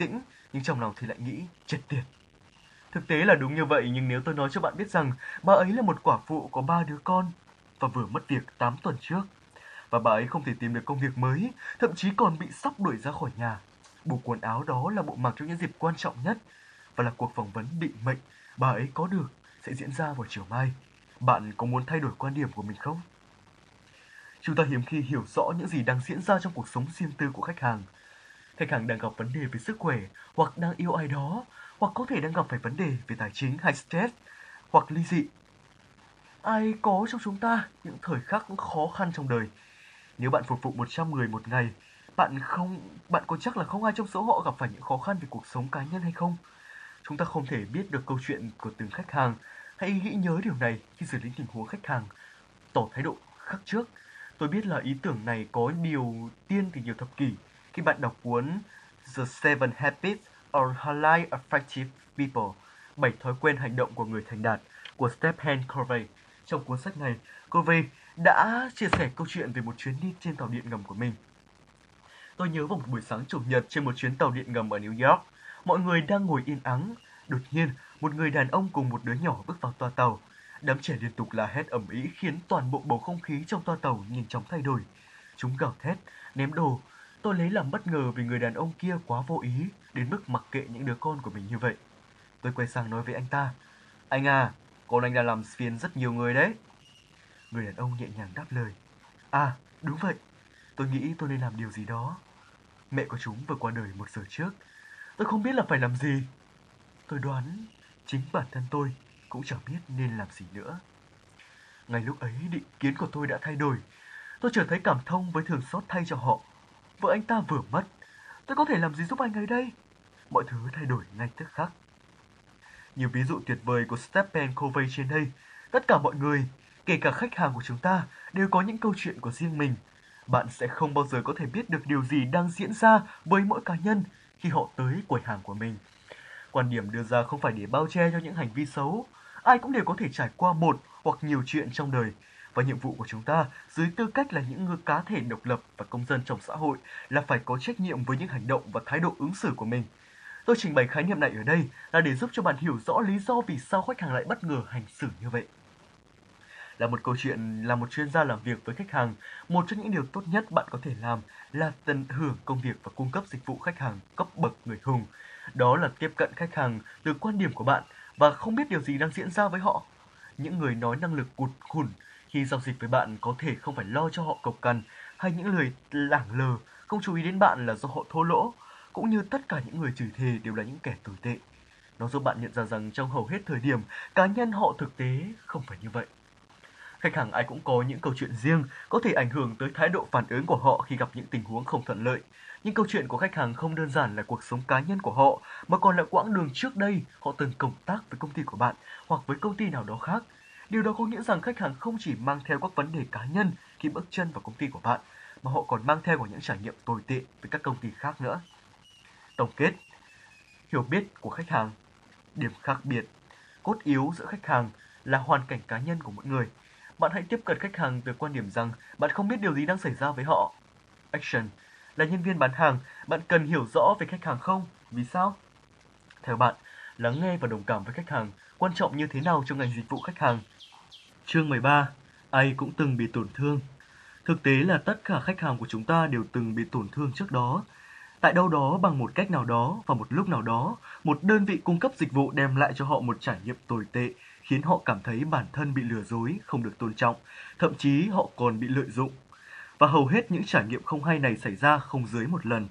tĩnh, nhưng trong lòng thì lại nghĩ chết tiệt. Thực tế là đúng như vậy, nhưng nếu tôi nói cho bạn biết rằng bà ấy là một quả phụ có ba đứa con và vừa mất việc 8 tuần trước, và bà ấy không thể tìm được công việc mới, thậm chí còn bị sắp đuổi ra khỏi nhà. Bộ quần áo đó là bộ mặc trong những dịp quan trọng nhất và là cuộc phỏng vấn định mệnh bà ấy có được sẽ diễn ra vào chiều mai. Bạn có muốn thay đổi quan điểm của mình không? Chúng ta hiếm khi hiểu rõ những gì đang diễn ra trong cuộc sống riêng tư của khách hàng. Khách hàng đang gặp vấn đề về sức khỏe, hoặc đang yêu ai đó, hoặc có thể đang gặp phải vấn đề về tài chính hay stress, hoặc ly dị. Ai có trong chúng ta những thời khắc khó khăn trong đời. Nếu bạn phục vụ 100 người một ngày, bạn không bạn có chắc là không ai trong số họ gặp phải những khó khăn về cuộc sống cá nhân hay không? Chúng ta không thể biết được câu chuyện của từng khách hàng. Hãy nghĩ nhớ điều này khi xử lý tình huống khách hàng. Tỏ thái độ khắc trước. Tôi biết là ý tưởng này có điều tiên từ nhiều thập kỷ. Khi bạn đọc cuốn The Seven Habits of Highly Effective People, bảy thói quen hành động của người thành đạt của Stephen Covey. Trong cuốn sách này, Covey đã chia sẻ câu chuyện về một chuyến đi trên tàu điện ngầm của mình. Tôi nhớ vào một buổi sáng chủ nhật trên một chuyến tàu điện ngầm ở New York, mọi người đang ngồi yên ắng. Đột nhiên, một người đàn ông cùng một đứa nhỏ bước vào toa tàu. Đám trẻ liên tục la hét ầm ĩ khiến toàn bộ bầu không khí trong toa tàu nhanh chóng thay đổi. Chúng gào thét, ném đồ. Tôi lấy làm bất ngờ vì người đàn ông kia quá vô ý, đến mức mặc kệ những đứa con của mình như vậy. Tôi quay sang nói với anh ta, anh à, con anh đã làm phiền rất nhiều người đấy. Người đàn ông nhẹ nhàng đáp lời, à, đúng vậy, tôi nghĩ tôi nên làm điều gì đó. Mẹ của chúng vừa qua đời một giờ trước. Tôi không biết là phải làm gì. Tôi đoán chính bản thân tôi cũng chẳng biết nên làm gì nữa. Ngay lúc ấy định kiến của tôi đã thay đổi. Tôi trở thấy cảm thông với thường xót thay cho họ. Vợ anh ta vừa mất. Tôi có thể làm gì giúp anh ấy đây? Mọi thứ thay đổi ngay tức khắc. Như ví dụ tuyệt vời của Stephen Covey trên đây, tất cả mọi người, kể cả khách hàng của chúng ta, đều có những câu chuyện của riêng mình. Bạn sẽ không bao giờ có thể biết được điều gì đang diễn ra với mỗi cá nhân khi họ tới quầy hàng của mình. Quan điểm đưa ra không phải để bao che cho những hành vi xấu. Ai cũng đều có thể trải qua một hoặc nhiều chuyện trong đời. Và nhiệm vụ của chúng ta dưới tư cách là những người cá thể độc lập và công dân trong xã hội là phải có trách nhiệm với những hành động và thái độ ứng xử của mình. Tôi trình bày khái niệm này ở đây là để giúp cho bạn hiểu rõ lý do vì sao khách hàng lại bất ngờ hành xử như vậy. Là một câu chuyện là một chuyên gia làm việc với khách hàng, một trong những điều tốt nhất bạn có thể làm là tận hưởng công việc và cung cấp dịch vụ khách hàng cấp bậc người hùng. Đó là tiếp cận khách hàng từ quan điểm của bạn và không biết điều gì đang diễn ra với họ. Những người nói năng lực cụt khủn khi giao dịch với bạn có thể không phải lo cho họ cộc cằn hay những lời lảng lờ không chú ý đến bạn là do họ thô lỗ cũng như tất cả những người chửi thề đều là những kẻ tồi tệ. Nó giúp bạn nhận ra rằng trong hầu hết thời điểm, cá nhân họ thực tế không phải như vậy. Khách hàng ai cũng có những câu chuyện riêng, có thể ảnh hưởng tới thái độ phản ứng của họ khi gặp những tình huống không thuận lợi. Nhưng câu chuyện của khách hàng không đơn giản là cuộc sống cá nhân của họ, mà còn là quãng đường trước đây họ từng cộng tác với công ty của bạn hoặc với công ty nào đó khác. Điều đó có nghĩa rằng khách hàng không chỉ mang theo các vấn đề cá nhân khi bước chân vào công ty của bạn, mà họ còn mang theo của những trải nghiệm tồi tệ với các công ty khác nữa. Tổng kết Hiểu biết của khách hàng Điểm khác biệt Cốt yếu giữa khách hàng là hoàn cảnh cá nhân của mỗi người. Bạn hãy tiếp cận khách hàng từ quan điểm rằng bạn không biết điều gì đang xảy ra với họ. Action Là nhân viên bán hàng, bạn cần hiểu rõ về khách hàng không? Vì sao? Theo bạn, lắng nghe và đồng cảm với khách hàng quan trọng như thế nào trong ngành dịch vụ khách hàng? Chương 13 Ai cũng từng bị tổn thương Thực tế là tất cả khách hàng của chúng ta đều từng bị tổn thương trước đó. Tại đâu đó bằng một cách nào đó và một lúc nào đó, một đơn vị cung cấp dịch vụ đem lại cho họ một trải nghiệm tồi tệ, khiến họ cảm thấy bản thân bị lừa dối, không được tôn trọng, thậm chí họ còn bị lợi dụng. Và hầu hết những trải nghiệm không hay này xảy ra không dưới một lần.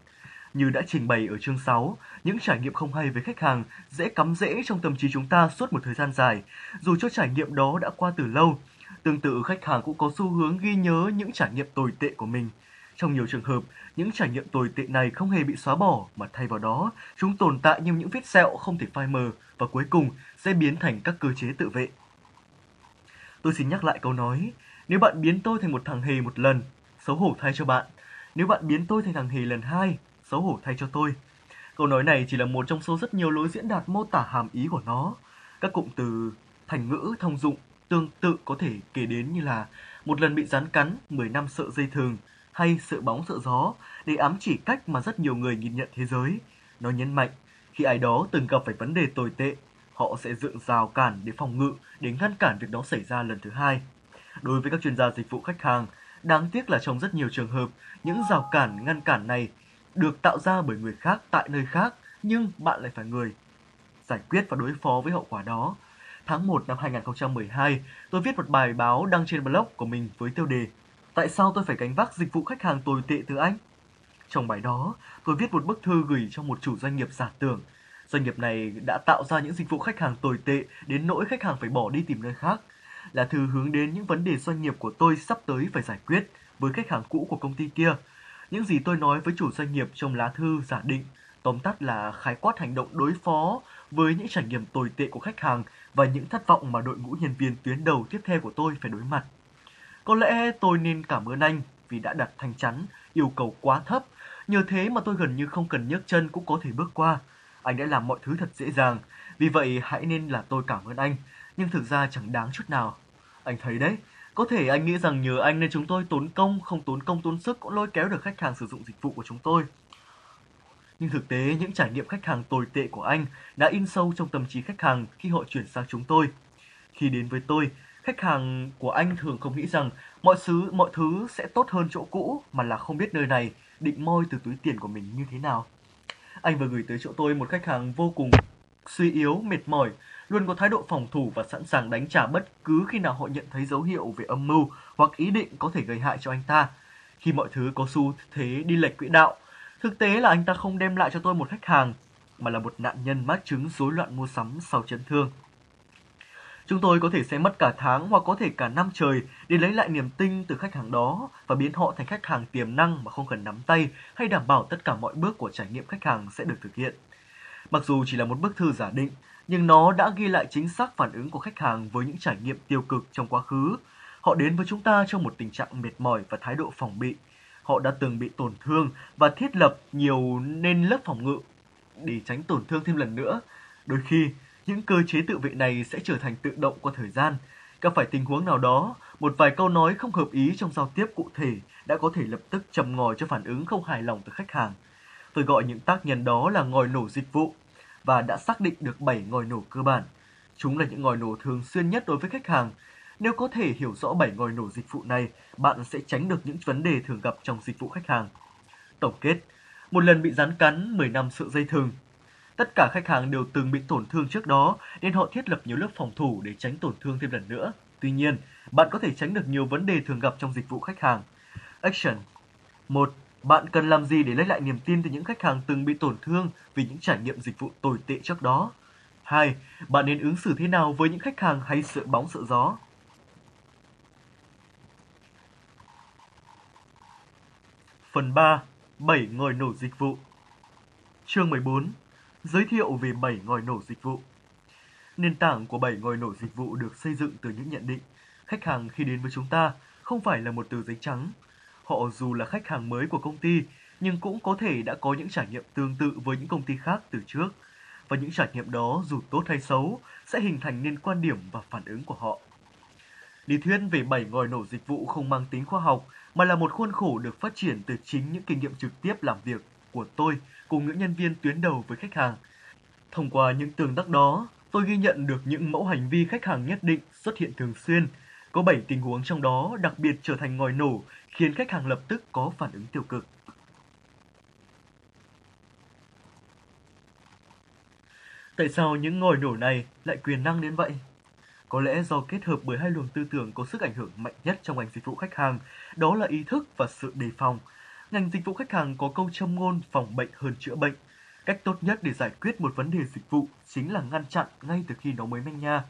Như đã trình bày ở chương 6, những trải nghiệm không hay với khách hàng dễ cắm rễ trong tâm trí chúng ta suốt một thời gian dài, dù cho trải nghiệm đó đã qua từ lâu. Tương tự khách hàng cũng có xu hướng ghi nhớ những trải nghiệm tồi tệ của mình. Trong nhiều trường hợp, những trải nghiệm tồi tệ này không hề bị xóa bỏ mà thay vào đó, chúng tồn tại như những vết sẹo không thể phai mờ và cuối cùng sẽ biến thành các cơ chế tự vệ. Tôi xin nhắc lại câu nói, nếu bạn biến tôi thành một thằng hề một lần, xấu hổ thay cho bạn. Nếu bạn biến tôi thành thằng hề lần hai, xấu hổ thay cho tôi. Câu nói này chỉ là một trong số rất nhiều lối diễn đạt mô tả hàm ý của nó. Các cụm từ thành ngữ thông dụng tương tự có thể kể đến như là một lần bị rắn cắn, 10 năm sợ dây thừng, hay sợ bóng sợ gió để ám chỉ cách mà rất nhiều người nhìn nhận thế giới. Nó nhấn mạnh, khi ai đó từng gặp phải vấn đề tồi tệ, họ sẽ dựng rào cản để phòng ngự, để ngăn cản việc đó xảy ra lần thứ hai. Đối với các chuyên gia dịch vụ khách hàng, đáng tiếc là trong rất nhiều trường hợp, những rào cản ngăn cản này được tạo ra bởi người khác tại nơi khác, nhưng bạn lại phải người giải quyết và đối phó với hậu quả đó. Tháng 1 năm 2012, tôi viết một bài báo đăng trên blog của mình với tiêu đề Tại sao tôi phải gánh vác dịch vụ khách hàng tồi tệ từ anh? Trong bài đó, tôi viết một bức thư gửi cho một chủ doanh nghiệp giả tưởng. Doanh nghiệp này đã tạo ra những dịch vụ khách hàng tồi tệ đến nỗi khách hàng phải bỏ đi tìm nơi khác. Là thư hướng đến những vấn đề doanh nghiệp của tôi sắp tới phải giải quyết với khách hàng cũ của công ty kia. Những gì tôi nói với chủ doanh nghiệp trong lá thư giả định, tóm tắt là khái quát hành động đối phó với những trải nghiệm tồi tệ của khách hàng và những thất vọng mà đội ngũ nhân viên tuyến đầu tiếp theo của tôi phải đối mặt. Có lẽ tôi nên cảm ơn anh vì đã đặt thanh chắn, yêu cầu quá thấp. Nhờ thế mà tôi gần như không cần nhấc chân cũng có thể bước qua. Anh đã làm mọi thứ thật dễ dàng, vì vậy hãy nên là tôi cảm ơn anh. Nhưng thực ra chẳng đáng chút nào. Anh thấy đấy, có thể anh nghĩ rằng nhờ anh nên chúng tôi tốn công, không tốn công tốn sức cũng lôi kéo được khách hàng sử dụng dịch vụ của chúng tôi. Nhưng thực tế, những trải nghiệm khách hàng tồi tệ của anh đã in sâu trong tâm trí khách hàng khi họ chuyển sang chúng tôi. Khi đến với tôi, khách hàng của anh thường không nghĩ rằng mọi thứ mọi thứ sẽ tốt hơn chỗ cũ mà là không biết nơi này định moi từ túi tiền của mình như thế nào. Anh vừa gửi tới chỗ tôi một khách hàng vô cùng suy yếu, mệt mỏi, luôn có thái độ phòng thủ và sẵn sàng đánh trả bất cứ khi nào họ nhận thấy dấu hiệu về âm mưu hoặc ý định có thể gây hại cho anh ta. Khi mọi thứ có xu thế đi lệch quỹ đạo, thực tế là anh ta không đem lại cho tôi một khách hàng, mà là một nạn nhân mắc chứng rối loạn mua sắm sau chấn thương. Chúng tôi có thể sẽ mất cả tháng hoặc có thể cả năm trời để lấy lại niềm tin từ khách hàng đó và biến họ thành khách hàng tiềm năng mà không cần nắm tay hay đảm bảo tất cả mọi bước của trải nghiệm khách hàng sẽ được thực hiện. Mặc dù chỉ là một bức thư giả định, nhưng nó đã ghi lại chính xác phản ứng của khách hàng với những trải nghiệm tiêu cực trong quá khứ. Họ đến với chúng ta trong một tình trạng mệt mỏi và thái độ phòng bị. Họ đã từng bị tổn thương và thiết lập nhiều nên lớp phòng ngự để tránh tổn thương thêm lần nữa. Đôi khi, những cơ chế tự vệ này sẽ trở thành tự động qua thời gian. Gặp phải tình huống nào đó, một vài câu nói không hợp ý trong giao tiếp cụ thể đã có thể lập tức chầm ngòi cho phản ứng không hài lòng từ khách hàng. Tôi gọi những tác nhân đó là ngòi nổ dịch vụ và đã xác định được 7 ngòi nổ cơ bản. Chúng là những ngòi nổ thường xuyên nhất đối với khách hàng. Nếu có thể hiểu rõ 7 ngòi nổ dịch vụ này, bạn sẽ tránh được những vấn đề thường gặp trong dịch vụ khách hàng. Tổng kết, một lần bị rắn cắn, 10 năm sợ dây thừng. Tất cả khách hàng đều từng bị tổn thương trước đó, nên họ thiết lập nhiều lớp phòng thủ để tránh tổn thương thêm lần nữa. Tuy nhiên, bạn có thể tránh được nhiều vấn đề thường gặp trong dịch vụ khách hàng. Action 1. Bạn cần làm gì để lấy lại niềm tin từ những khách hàng từng bị tổn thương vì những trải nghiệm dịch vụ tồi tệ trước đó? 2. Bạn nên ứng xử thế nào với những khách hàng hay sợ bóng sợ gió? Phần 3. 7 ngòi nổ dịch vụ Chương 14. Giới thiệu về 7 ngòi nổ dịch vụ Nền tảng của 7 ngòi nổ dịch vụ được xây dựng từ những nhận định khách hàng khi đến với chúng ta không phải là một tờ giấy trắng Họ dù là khách hàng mới của công ty, nhưng cũng có thể đã có những trải nghiệm tương tự với những công ty khác từ trước. Và những trải nghiệm đó dù tốt hay xấu sẽ hình thành nên quan điểm và phản ứng của họ. Lý thuyết về bảy ngòi nổ dịch vụ không mang tính khoa học mà là một khuôn khổ được phát triển từ chính những kinh nghiệm trực tiếp làm việc của tôi cùng những nhân viên tuyến đầu với khách hàng. Thông qua những tương tác đó, tôi ghi nhận được những mẫu hành vi khách hàng nhất định xuất hiện thường xuyên. Có 7 tình huống trong đó đặc biệt trở thành ngòi nổ khiến khách hàng lập tức có phản ứng tiêu cực. Tại sao những ngòi nổ này lại quyền năng đến vậy? Có lẽ do kết hợp bởi hai luồng tư tưởng có sức ảnh hưởng mạnh nhất trong ngành dịch vụ khách hàng, đó là ý thức và sự đề phòng. Ngành dịch vụ khách hàng có câu châm ngôn phòng bệnh hơn chữa bệnh. Cách tốt nhất để giải quyết một vấn đề dịch vụ chính là ngăn chặn ngay từ khi nó mới manh nha.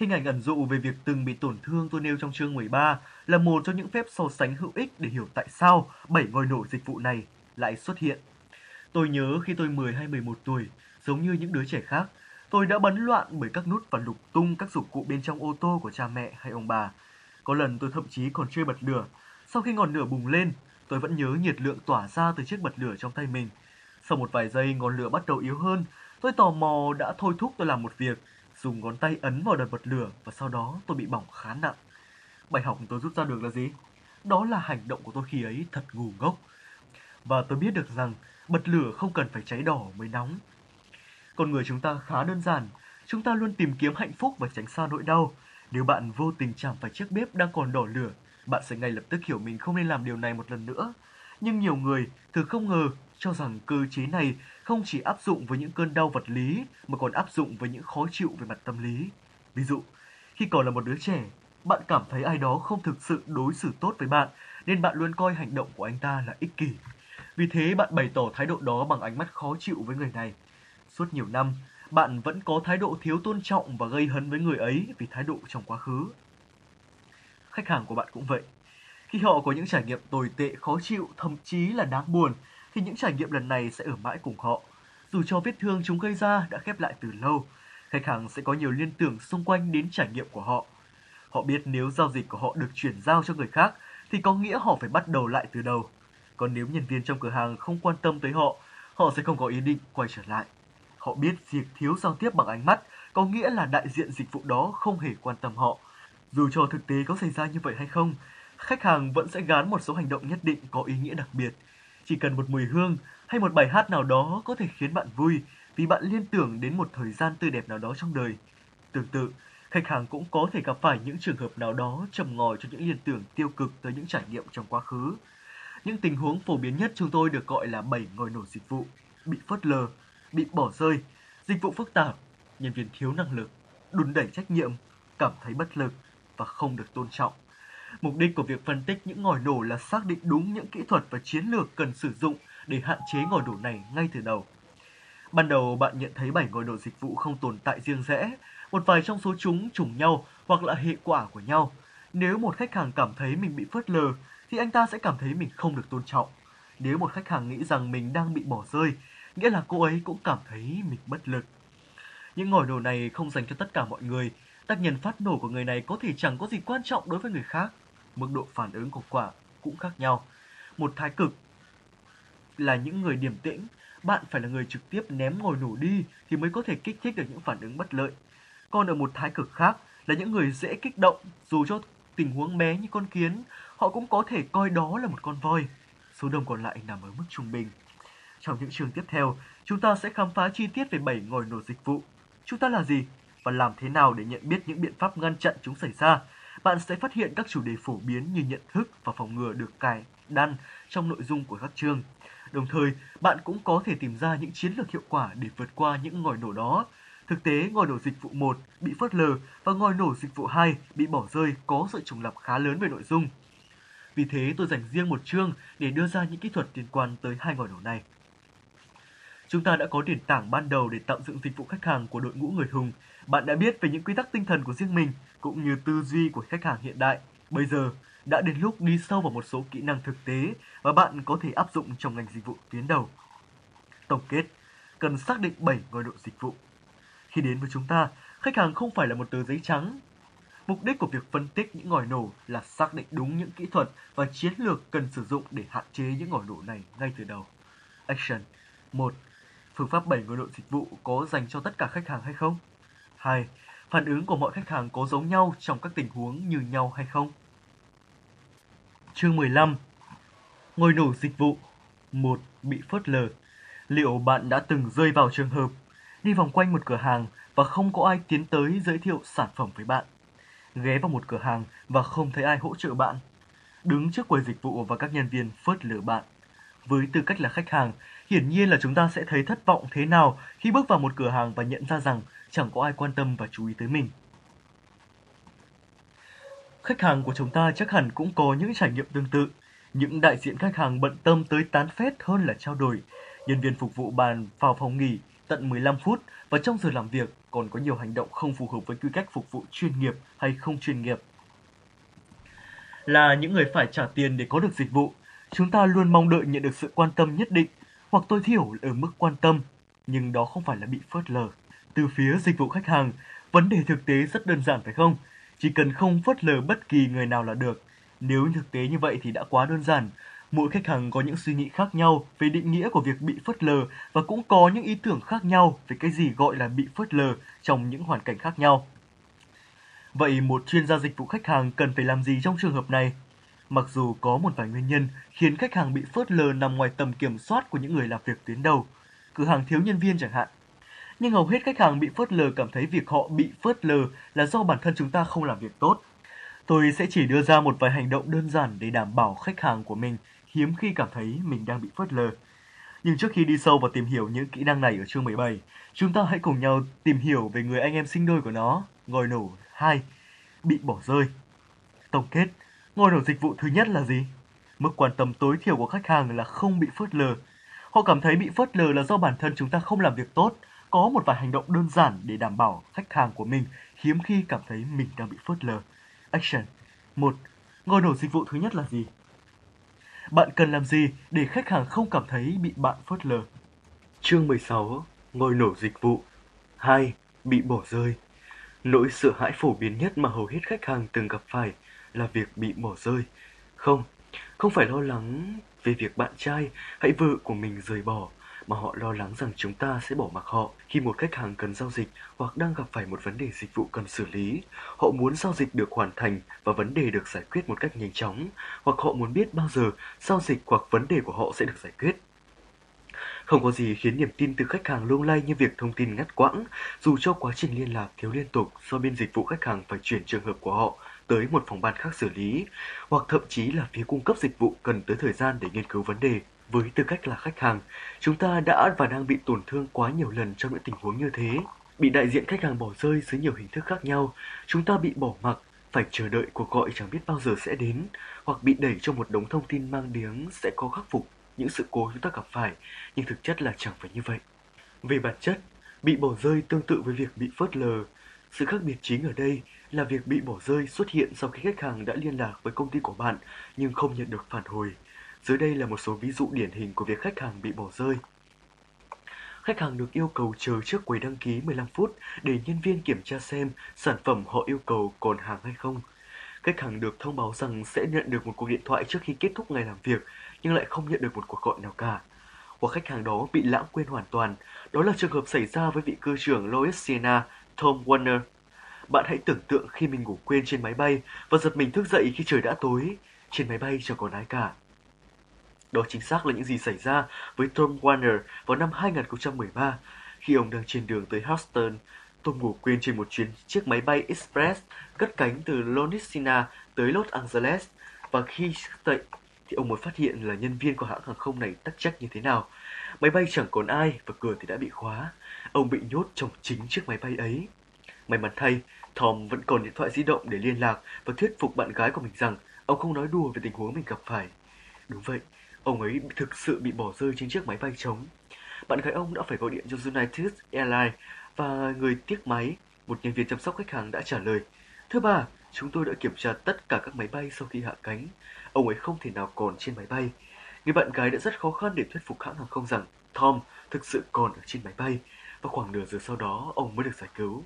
Hình ảnh ẩn dụ về việc từng bị tổn thương tôi nêu trong chương 13 là một trong những phép so sánh hữu ích để hiểu tại sao bảy ngôi nổ dịch vụ này lại xuất hiện. Tôi nhớ khi tôi 10 hay 11 tuổi, giống như những đứa trẻ khác, tôi đã bấn loạn bởi các nút và lục tung các dụng cụ bên trong ô tô của cha mẹ hay ông bà. Có lần tôi thậm chí còn chơi bật lửa. Sau khi ngọn lửa bùng lên, tôi vẫn nhớ nhiệt lượng tỏa ra từ chiếc bật lửa trong tay mình. Sau một vài giây ngọn lửa bắt đầu yếu hơn, tôi tò mò đã thôi thúc tôi làm một việc dùng ngón tay ấn vào đợt bật lửa và sau đó tôi bị bỏng khá nặng. Bài học tôi rút ra được là gì? Đó là hành động của tôi khi ấy thật ngu ngốc. Và tôi biết được rằng bật lửa không cần phải cháy đỏ mới nóng. Con người chúng ta khá đơn giản, chúng ta luôn tìm kiếm hạnh phúc và tránh xa nỗi đau. Nếu bạn vô tình chạm phải chiếc bếp đang còn đỏ lửa, bạn sẽ ngay lập tức hiểu mình không nên làm điều này một lần nữa. Nhưng nhiều người thường không ngờ cho rằng cơ chế này không chỉ áp dụng với những cơn đau vật lý mà còn áp dụng với những khó chịu về mặt tâm lý. Ví dụ, khi còn là một đứa trẻ, bạn cảm thấy ai đó không thực sự đối xử tốt với bạn nên bạn luôn coi hành động của anh ta là ích kỷ. Vì thế bạn bày tỏ thái độ đó bằng ánh mắt khó chịu với người này. Suốt nhiều năm, bạn vẫn có thái độ thiếu tôn trọng và gây hấn với người ấy vì thái độ trong quá khứ. Khách hàng của bạn cũng vậy. Khi họ có những trải nghiệm tồi tệ, khó chịu, thậm chí là đáng buồn, thì những trải nghiệm lần này sẽ ở mãi cùng họ. Dù cho vết thương chúng gây ra đã khép lại từ lâu, khách hàng sẽ có nhiều liên tưởng xung quanh đến trải nghiệm của họ. Họ biết nếu giao dịch của họ được chuyển giao cho người khác thì có nghĩa họ phải bắt đầu lại từ đầu. Còn nếu nhân viên trong cửa hàng không quan tâm tới họ, họ sẽ không có ý định quay trở lại. Họ biết việc thiếu giao tiếp bằng ánh mắt có nghĩa là đại diện dịch vụ đó không hề quan tâm họ. Dù cho thực tế có xảy ra như vậy hay không, khách hàng vẫn sẽ gán một số hành động nhất định có ý nghĩa đặc biệt. Chỉ cần một mùi hương hay một bài hát nào đó có thể khiến bạn vui vì bạn liên tưởng đến một thời gian tươi đẹp nào đó trong đời. Tương tự, khách hàng cũng có thể gặp phải những trường hợp nào đó trầm ngòi cho những liên tưởng tiêu cực tới những trải nghiệm trong quá khứ. Những tình huống phổ biến nhất chúng tôi được gọi là bảy ngòi nổ dịch vụ, bị phớt lờ, bị bỏ rơi, dịch vụ phức tạp, nhân viên thiếu năng lực, đùn đẩy trách nhiệm, cảm thấy bất lực và không được tôn trọng. Mục đích của việc phân tích những ngòi nổ là xác định đúng những kỹ thuật và chiến lược cần sử dụng để hạn chế ngòi nổ này ngay từ đầu. Ban đầu bạn nhận thấy bảy ngòi nổ dịch vụ không tồn tại riêng rẽ, một vài trong số chúng trùng nhau hoặc là hệ quả của nhau. Nếu một khách hàng cảm thấy mình bị phớt lờ thì anh ta sẽ cảm thấy mình không được tôn trọng. Nếu một khách hàng nghĩ rằng mình đang bị bỏ rơi, nghĩa là cô ấy cũng cảm thấy mình bất lực. Những ngòi nổ này không dành cho tất cả mọi người. Tác nhân phát nổ của người này có thể chẳng có gì quan trọng đối với người khác. Mức độ phản ứng của quả cũng khác nhau. Một thái cực là những người điềm tĩnh, bạn phải là người trực tiếp ném ngồi nổ đi thì mới có thể kích thích được những phản ứng bất lợi. Còn ở một thái cực khác là những người dễ kích động, dù cho tình huống bé như con kiến, họ cũng có thể coi đó là một con voi. Số đông còn lại nằm ở mức trung bình. Trong những trường tiếp theo, chúng ta sẽ khám phá chi tiết về 7 ngồi nổ dịch vụ. Chúng ta là gì? Và làm thế nào để nhận biết những biện pháp ngăn chặn chúng xảy ra? Bạn sẽ phát hiện các chủ đề phổ biến như nhận thức và phòng ngừa được cài đan trong nội dung của các chương. Đồng thời, bạn cũng có thể tìm ra những chiến lược hiệu quả để vượt qua những ngòi nổ đó. Thực tế, ngòi nổ dịch vụ 1 bị phớt lờ và ngòi nổ dịch vụ 2 bị bỏ rơi có sự trùng lập khá lớn về nội dung. Vì thế, tôi dành riêng một chương để đưa ra những kỹ thuật liên quan tới hai ngòi nổ này. Chúng ta đã có nền tảng ban đầu để tạo dựng dịch vụ khách hàng của đội ngũ người hùng. Bạn đã biết về những quy tắc tinh thần của riêng mình cũng như tư duy của khách hàng hiện đại. Bây giờ, đã đến lúc đi sâu vào một số kỹ năng thực tế và bạn có thể áp dụng trong ngành dịch vụ tuyến đầu. Tổng kết, cần xác định 7 ngôi độ dịch vụ. Khi đến với chúng ta, khách hàng không phải là một tờ giấy trắng. Mục đích của việc phân tích những ngòi nổ là xác định đúng những kỹ thuật và chiến lược cần sử dụng để hạn chế những ngòi nổ này ngay từ đầu. Action 1. Phương pháp 7 ngôi độ dịch vụ có dành cho tất cả khách hàng hay không? 2. Phản ứng của mọi khách hàng có giống nhau trong các tình huống như nhau hay không? Chương 15 ngồi nổ dịch vụ 1. Bị phớt lờ Liệu bạn đã từng rơi vào trường hợp đi vòng quanh một cửa hàng và không có ai tiến tới giới thiệu sản phẩm với bạn? Ghé vào một cửa hàng và không thấy ai hỗ trợ bạn? Đứng trước quầy dịch vụ và các nhân viên phớt lờ bạn? Với tư cách là khách hàng, hiển nhiên là chúng ta sẽ thấy thất vọng thế nào khi bước vào một cửa hàng và nhận ra rằng chẳng có ai quan tâm và chú ý tới mình. Khách hàng của chúng ta chắc hẳn cũng có những trải nghiệm tương tự. Những đại diện khách hàng bận tâm tới tán phét hơn là trao đổi. Nhân viên phục vụ bàn vào phòng nghỉ tận 15 phút và trong giờ làm việc còn có nhiều hành động không phù hợp với quy cách phục vụ chuyên nghiệp hay không chuyên nghiệp. Là những người phải trả tiền để có được dịch vụ, chúng ta luôn mong đợi nhận được sự quan tâm nhất định hoặc tối thiểu ở mức quan tâm, nhưng đó không phải là bị phớt lờ. Từ phía dịch vụ khách hàng, vấn đề thực tế rất đơn giản phải không? Chỉ cần không phớt lờ bất kỳ người nào là được. Nếu thực tế như vậy thì đã quá đơn giản. Mỗi khách hàng có những suy nghĩ khác nhau về định nghĩa của việc bị phớt lờ và cũng có những ý tưởng khác nhau về cái gì gọi là bị phớt lờ trong những hoàn cảnh khác nhau. Vậy một chuyên gia dịch vụ khách hàng cần phải làm gì trong trường hợp này? Mặc dù có một vài nguyên nhân khiến khách hàng bị phớt lờ nằm ngoài tầm kiểm soát của những người làm việc tuyến đầu, cửa hàng thiếu nhân viên chẳng hạn. Nhưng hầu hết khách hàng bị phớt lờ cảm thấy việc họ bị phớt lờ là do bản thân chúng ta không làm việc tốt. Tôi sẽ chỉ đưa ra một vài hành động đơn giản để đảm bảo khách hàng của mình hiếm khi cảm thấy mình đang bị phớt lờ. Nhưng trước khi đi sâu vào tìm hiểu những kỹ năng này ở chương 17, chúng ta hãy cùng nhau tìm hiểu về người anh em sinh đôi của nó, ngồi nổ 2, bị bỏ rơi. Tổng kết, ngồi nổ dịch vụ thứ nhất là gì? Mức quan tâm tối thiểu của khách hàng là không bị phớt lờ. Họ cảm thấy bị phớt lờ là do bản thân chúng ta không làm việc tốt, có một vài hành động đơn giản để đảm bảo khách hàng của mình hiếm khi cảm thấy mình đang bị phớt lờ. Action 1. ngồi nổi dịch vụ thứ nhất là gì? Bạn cần làm gì để khách hàng không cảm thấy bị bạn phớt lờ? Chương 16. ngồi nổ dịch vụ 2. Bị bỏ rơi Nỗi sợ hãi phổ biến nhất mà hầu hết khách hàng từng gặp phải là việc bị bỏ rơi. Không, không phải lo lắng về việc bạn trai hay vợ của mình rời bỏ, mà họ lo lắng rằng chúng ta sẽ bỏ mặc họ khi một khách hàng cần giao dịch hoặc đang gặp phải một vấn đề dịch vụ cần xử lý. Họ muốn giao dịch được hoàn thành và vấn đề được giải quyết một cách nhanh chóng, hoặc họ muốn biết bao giờ giao dịch hoặc vấn đề của họ sẽ được giải quyết. Không có gì khiến niềm tin từ khách hàng lung lay như việc thông tin ngắt quãng, dù cho quá trình liên lạc thiếu liên tục do bên dịch vụ khách hàng phải chuyển trường hợp của họ tới một phòng ban khác xử lý, hoặc thậm chí là phía cung cấp dịch vụ cần tới thời gian để nghiên cứu vấn đề. Với tư cách là khách hàng, chúng ta đã và đang bị tổn thương quá nhiều lần trong những tình huống như thế. Bị đại diện khách hàng bỏ rơi dưới nhiều hình thức khác nhau, chúng ta bị bỏ mặc, phải chờ đợi cuộc gọi chẳng biết bao giờ sẽ đến, hoặc bị đẩy cho một đống thông tin mang tiếng sẽ có khắc phục những sự cố chúng ta gặp phải, nhưng thực chất là chẳng phải như vậy. Về bản chất, bị bỏ rơi tương tự với việc bị phớt lờ. Sự khác biệt chính ở đây là việc bị bỏ rơi xuất hiện sau khi khách hàng đã liên lạc với công ty của bạn nhưng không nhận được phản hồi. Dưới đây là một số ví dụ điển hình của việc khách hàng bị bỏ rơi. Khách hàng được yêu cầu chờ trước quầy đăng ký 15 phút để nhân viên kiểm tra xem sản phẩm họ yêu cầu còn hàng hay không. Khách hàng được thông báo rằng sẽ nhận được một cuộc điện thoại trước khi kết thúc ngày làm việc, nhưng lại không nhận được một cuộc gọi nào cả. Hoặc khách hàng đó bị lãng quên hoàn toàn. Đó là trường hợp xảy ra với vị cư trưởng Louisiana Tom Warner. Bạn hãy tưởng tượng khi mình ngủ quên trên máy bay và giật mình thức dậy khi trời đã tối. Trên máy bay chẳng còn ai cả. Đó chính xác là những gì xảy ra với Tom Warner vào năm 2013 khi ông đang trên đường tới Houston. Tom ngủ quên trên một chuyến chiếc máy bay Express cất cánh từ Louisiana tới Los Angeles và khi dậy thì ông mới phát hiện là nhân viên của hãng hàng không này tắc trách như thế nào. Máy bay chẳng còn ai và cửa thì đã bị khóa. Ông bị nhốt trong chính chiếc máy bay ấy. May mắn thay, Tom vẫn còn điện thoại di động để liên lạc và thuyết phục bạn gái của mình rằng ông không nói đùa về tình huống mình gặp phải. Đúng vậy, ông ấy thực sự bị bỏ rơi trên chiếc máy bay trống. Bạn gái ông đã phải gọi điện cho United Airlines và người tiếc máy, một nhân viên chăm sóc khách hàng đã trả lời. Thưa bà, chúng tôi đã kiểm tra tất cả các máy bay sau khi hạ cánh. Ông ấy không thể nào còn trên máy bay. Người bạn gái đã rất khó khăn để thuyết phục hãng hàng không rằng Tom thực sự còn ở trên máy bay và khoảng nửa giờ sau đó ông mới được giải cứu.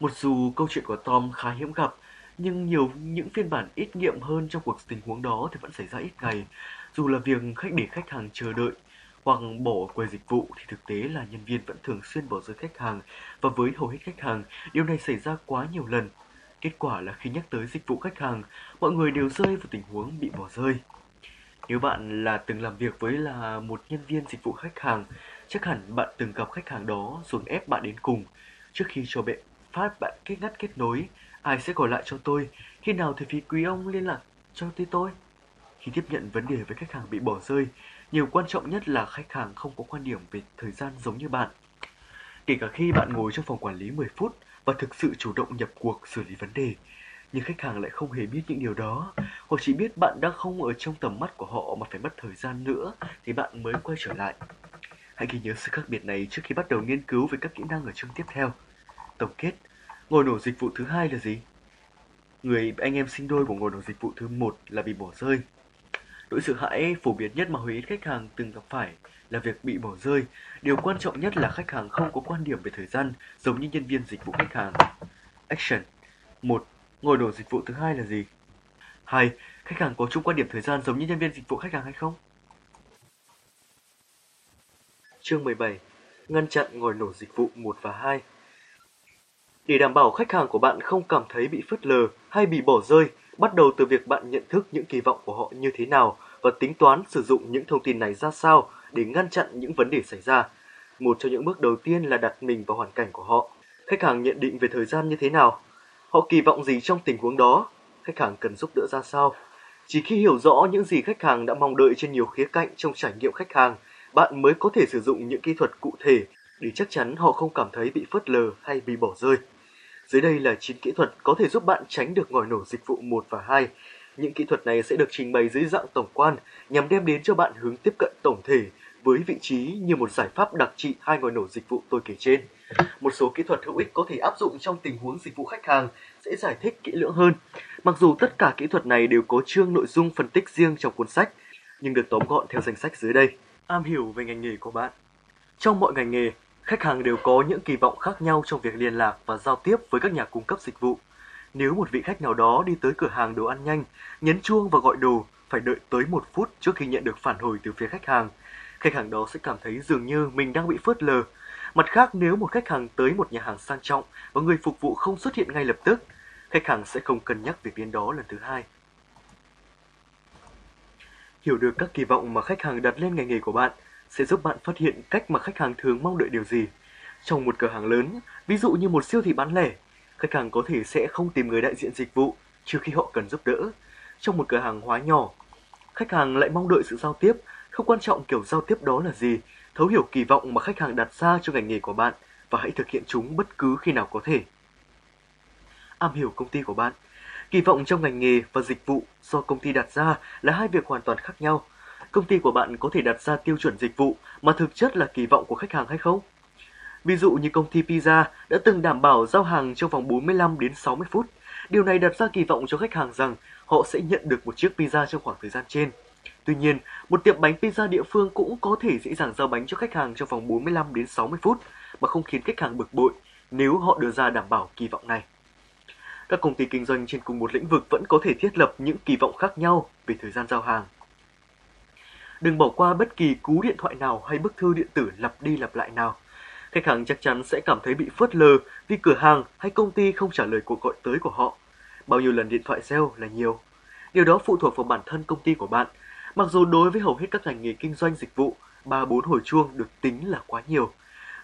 Một dù câu chuyện của Tom khá hiếm gặp, nhưng nhiều những phiên bản ít nghiệm hơn trong cuộc tình huống đó thì vẫn xảy ra ít ngày. Dù là việc khách để khách hàng chờ đợi hoặc bỏ quầy dịch vụ thì thực tế là nhân viên vẫn thường xuyên bỏ rơi khách hàng và với hầu hết khách hàng, điều này xảy ra quá nhiều lần Kết quả là khi nhắc tới dịch vụ khách hàng, mọi người đều rơi vào tình huống bị bỏ rơi. Nếu bạn là từng làm việc với là một nhân viên dịch vụ khách hàng, chắc hẳn bạn từng gặp khách hàng đó dồn ép bạn đến cùng. Trước khi cho bạn phát bạn kết ngắt kết nối, ai sẽ gọi lại cho tôi, khi nào thì phí quý ông liên lạc cho tôi tôi. Khi tiếp nhận vấn đề với khách hàng bị bỏ rơi, điều quan trọng nhất là khách hàng không có quan điểm về thời gian giống như bạn. Kể cả khi bạn ngồi trong phòng quản lý 10 phút, và thực sự chủ động nhập cuộc xử lý vấn đề. Nhưng khách hàng lại không hề biết những điều đó. Họ chỉ biết bạn đang không ở trong tầm mắt của họ mà phải mất thời gian nữa thì bạn mới quay trở lại. Hãy ghi nhớ sự khác biệt này trước khi bắt đầu nghiên cứu về các kỹ năng ở chương tiếp theo. Tổng kết, ngồi nổ dịch vụ thứ hai là gì? Người, anh em sinh đôi của ngồi nổ dịch vụ thứ một là bị bỏ rơi. Nỗi sợ hãi phổ biến nhất mà hầu hết khách hàng từng gặp phải là việc bị bỏ rơi. Điều quan trọng nhất là khách hàng không có quan điểm về thời gian, giống như nhân viên dịch vụ khách hàng. Action 1. Ngồi đổ dịch vụ thứ hai là gì? 2. Khách hàng có chung quan điểm thời gian giống như nhân viên dịch vụ khách hàng hay không? Chương 17. Ngăn chặn ngồi nổ dịch vụ 1 và 2 để đảm bảo khách hàng của bạn không cảm thấy bị phớt lờ hay bị bỏ rơi, bắt đầu từ việc bạn nhận thức những kỳ vọng của họ như thế nào và tính toán sử dụng những thông tin này ra sao để ngăn chặn những vấn đề xảy ra. Một trong những bước đầu tiên là đặt mình vào hoàn cảnh của họ. Khách hàng nhận định về thời gian như thế nào? Họ kỳ vọng gì trong tình huống đó? Khách hàng cần giúp đỡ ra sao? Chỉ khi hiểu rõ những gì khách hàng đã mong đợi trên nhiều khía cạnh trong trải nghiệm khách hàng, bạn mới có thể sử dụng những kỹ thuật cụ thể để chắc chắn họ không cảm thấy bị phớt lờ hay bị bỏ rơi. Dưới đây là 9 kỹ thuật có thể giúp bạn tránh được ngòi nổ dịch vụ 1 và 2. Những kỹ thuật này sẽ được trình bày dưới dạng tổng quan nhằm đem đến cho bạn hướng tiếp cận tổng thể với vị trí như một giải pháp đặc trị hai ngòi nổ dịch vụ tôi kể trên. Một số kỹ thuật hữu ích có thể áp dụng trong tình huống dịch vụ khách hàng sẽ giải thích kỹ lưỡng hơn. Mặc dù tất cả kỹ thuật này đều có chương nội dung phân tích riêng trong cuốn sách, nhưng được tóm gọn theo danh sách dưới đây. Am hiểu về ngành nghề của bạn. Trong mọi ngành nghề, khách hàng đều có những kỳ vọng khác nhau trong việc liên lạc và giao tiếp với các nhà cung cấp dịch vụ. Nếu một vị khách nào đó đi tới cửa hàng đồ ăn nhanh, nhấn chuông và gọi đồ, phải đợi tới một phút trước khi nhận được phản hồi từ phía khách hàng. Khách hàng đó sẽ cảm thấy dường như mình đang bị phớt lờ. Mặt khác, nếu một khách hàng tới một nhà hàng sang trọng và người phục vụ không xuất hiện ngay lập tức, khách hàng sẽ không cân nhắc việc đến đó lần thứ hai. Hiểu được các kỳ vọng mà khách hàng đặt lên ngành nghề của bạn sẽ giúp bạn phát hiện cách mà khách hàng thường mong đợi điều gì. Trong một cửa hàng lớn, ví dụ như một siêu thị bán lẻ, khách hàng có thể sẽ không tìm người đại diện dịch vụ trừ khi họ cần giúp đỡ. Trong một cửa hàng hóa nhỏ, khách hàng lại mong đợi sự giao tiếp, không quan trọng kiểu giao tiếp đó là gì, thấu hiểu kỳ vọng mà khách hàng đặt ra cho ngành nghề của bạn và hãy thực hiện chúng bất cứ khi nào có thể. Am hiểu công ty của bạn Kỳ vọng trong ngành nghề và dịch vụ do công ty đặt ra là hai việc hoàn toàn khác nhau. Công ty của bạn có thể đặt ra tiêu chuẩn dịch vụ mà thực chất là kỳ vọng của khách hàng hay không? Ví dụ như công ty pizza đã từng đảm bảo giao hàng trong vòng 45 đến 60 phút. Điều này đặt ra kỳ vọng cho khách hàng rằng họ sẽ nhận được một chiếc pizza trong khoảng thời gian trên. Tuy nhiên, một tiệm bánh pizza địa phương cũng có thể dễ dàng giao bánh cho khách hàng trong vòng 45 đến 60 phút mà không khiến khách hàng bực bội nếu họ đưa ra đảm bảo kỳ vọng này. Các công ty kinh doanh trên cùng một lĩnh vực vẫn có thể thiết lập những kỳ vọng khác nhau về thời gian giao hàng. Đừng bỏ qua bất kỳ cú điện thoại nào hay bức thư điện tử lặp đi lặp lại nào. Khách hàng chắc chắn sẽ cảm thấy bị phớt lờ vì cửa hàng hay công ty không trả lời cuộc gọi tới của họ. Bao nhiêu lần điện thoại reo là nhiều. Điều đó phụ thuộc vào bản thân công ty của bạn. Mặc dù đối với hầu hết các ngành nghề kinh doanh dịch vụ, 3-4 hồi chuông được tính là quá nhiều.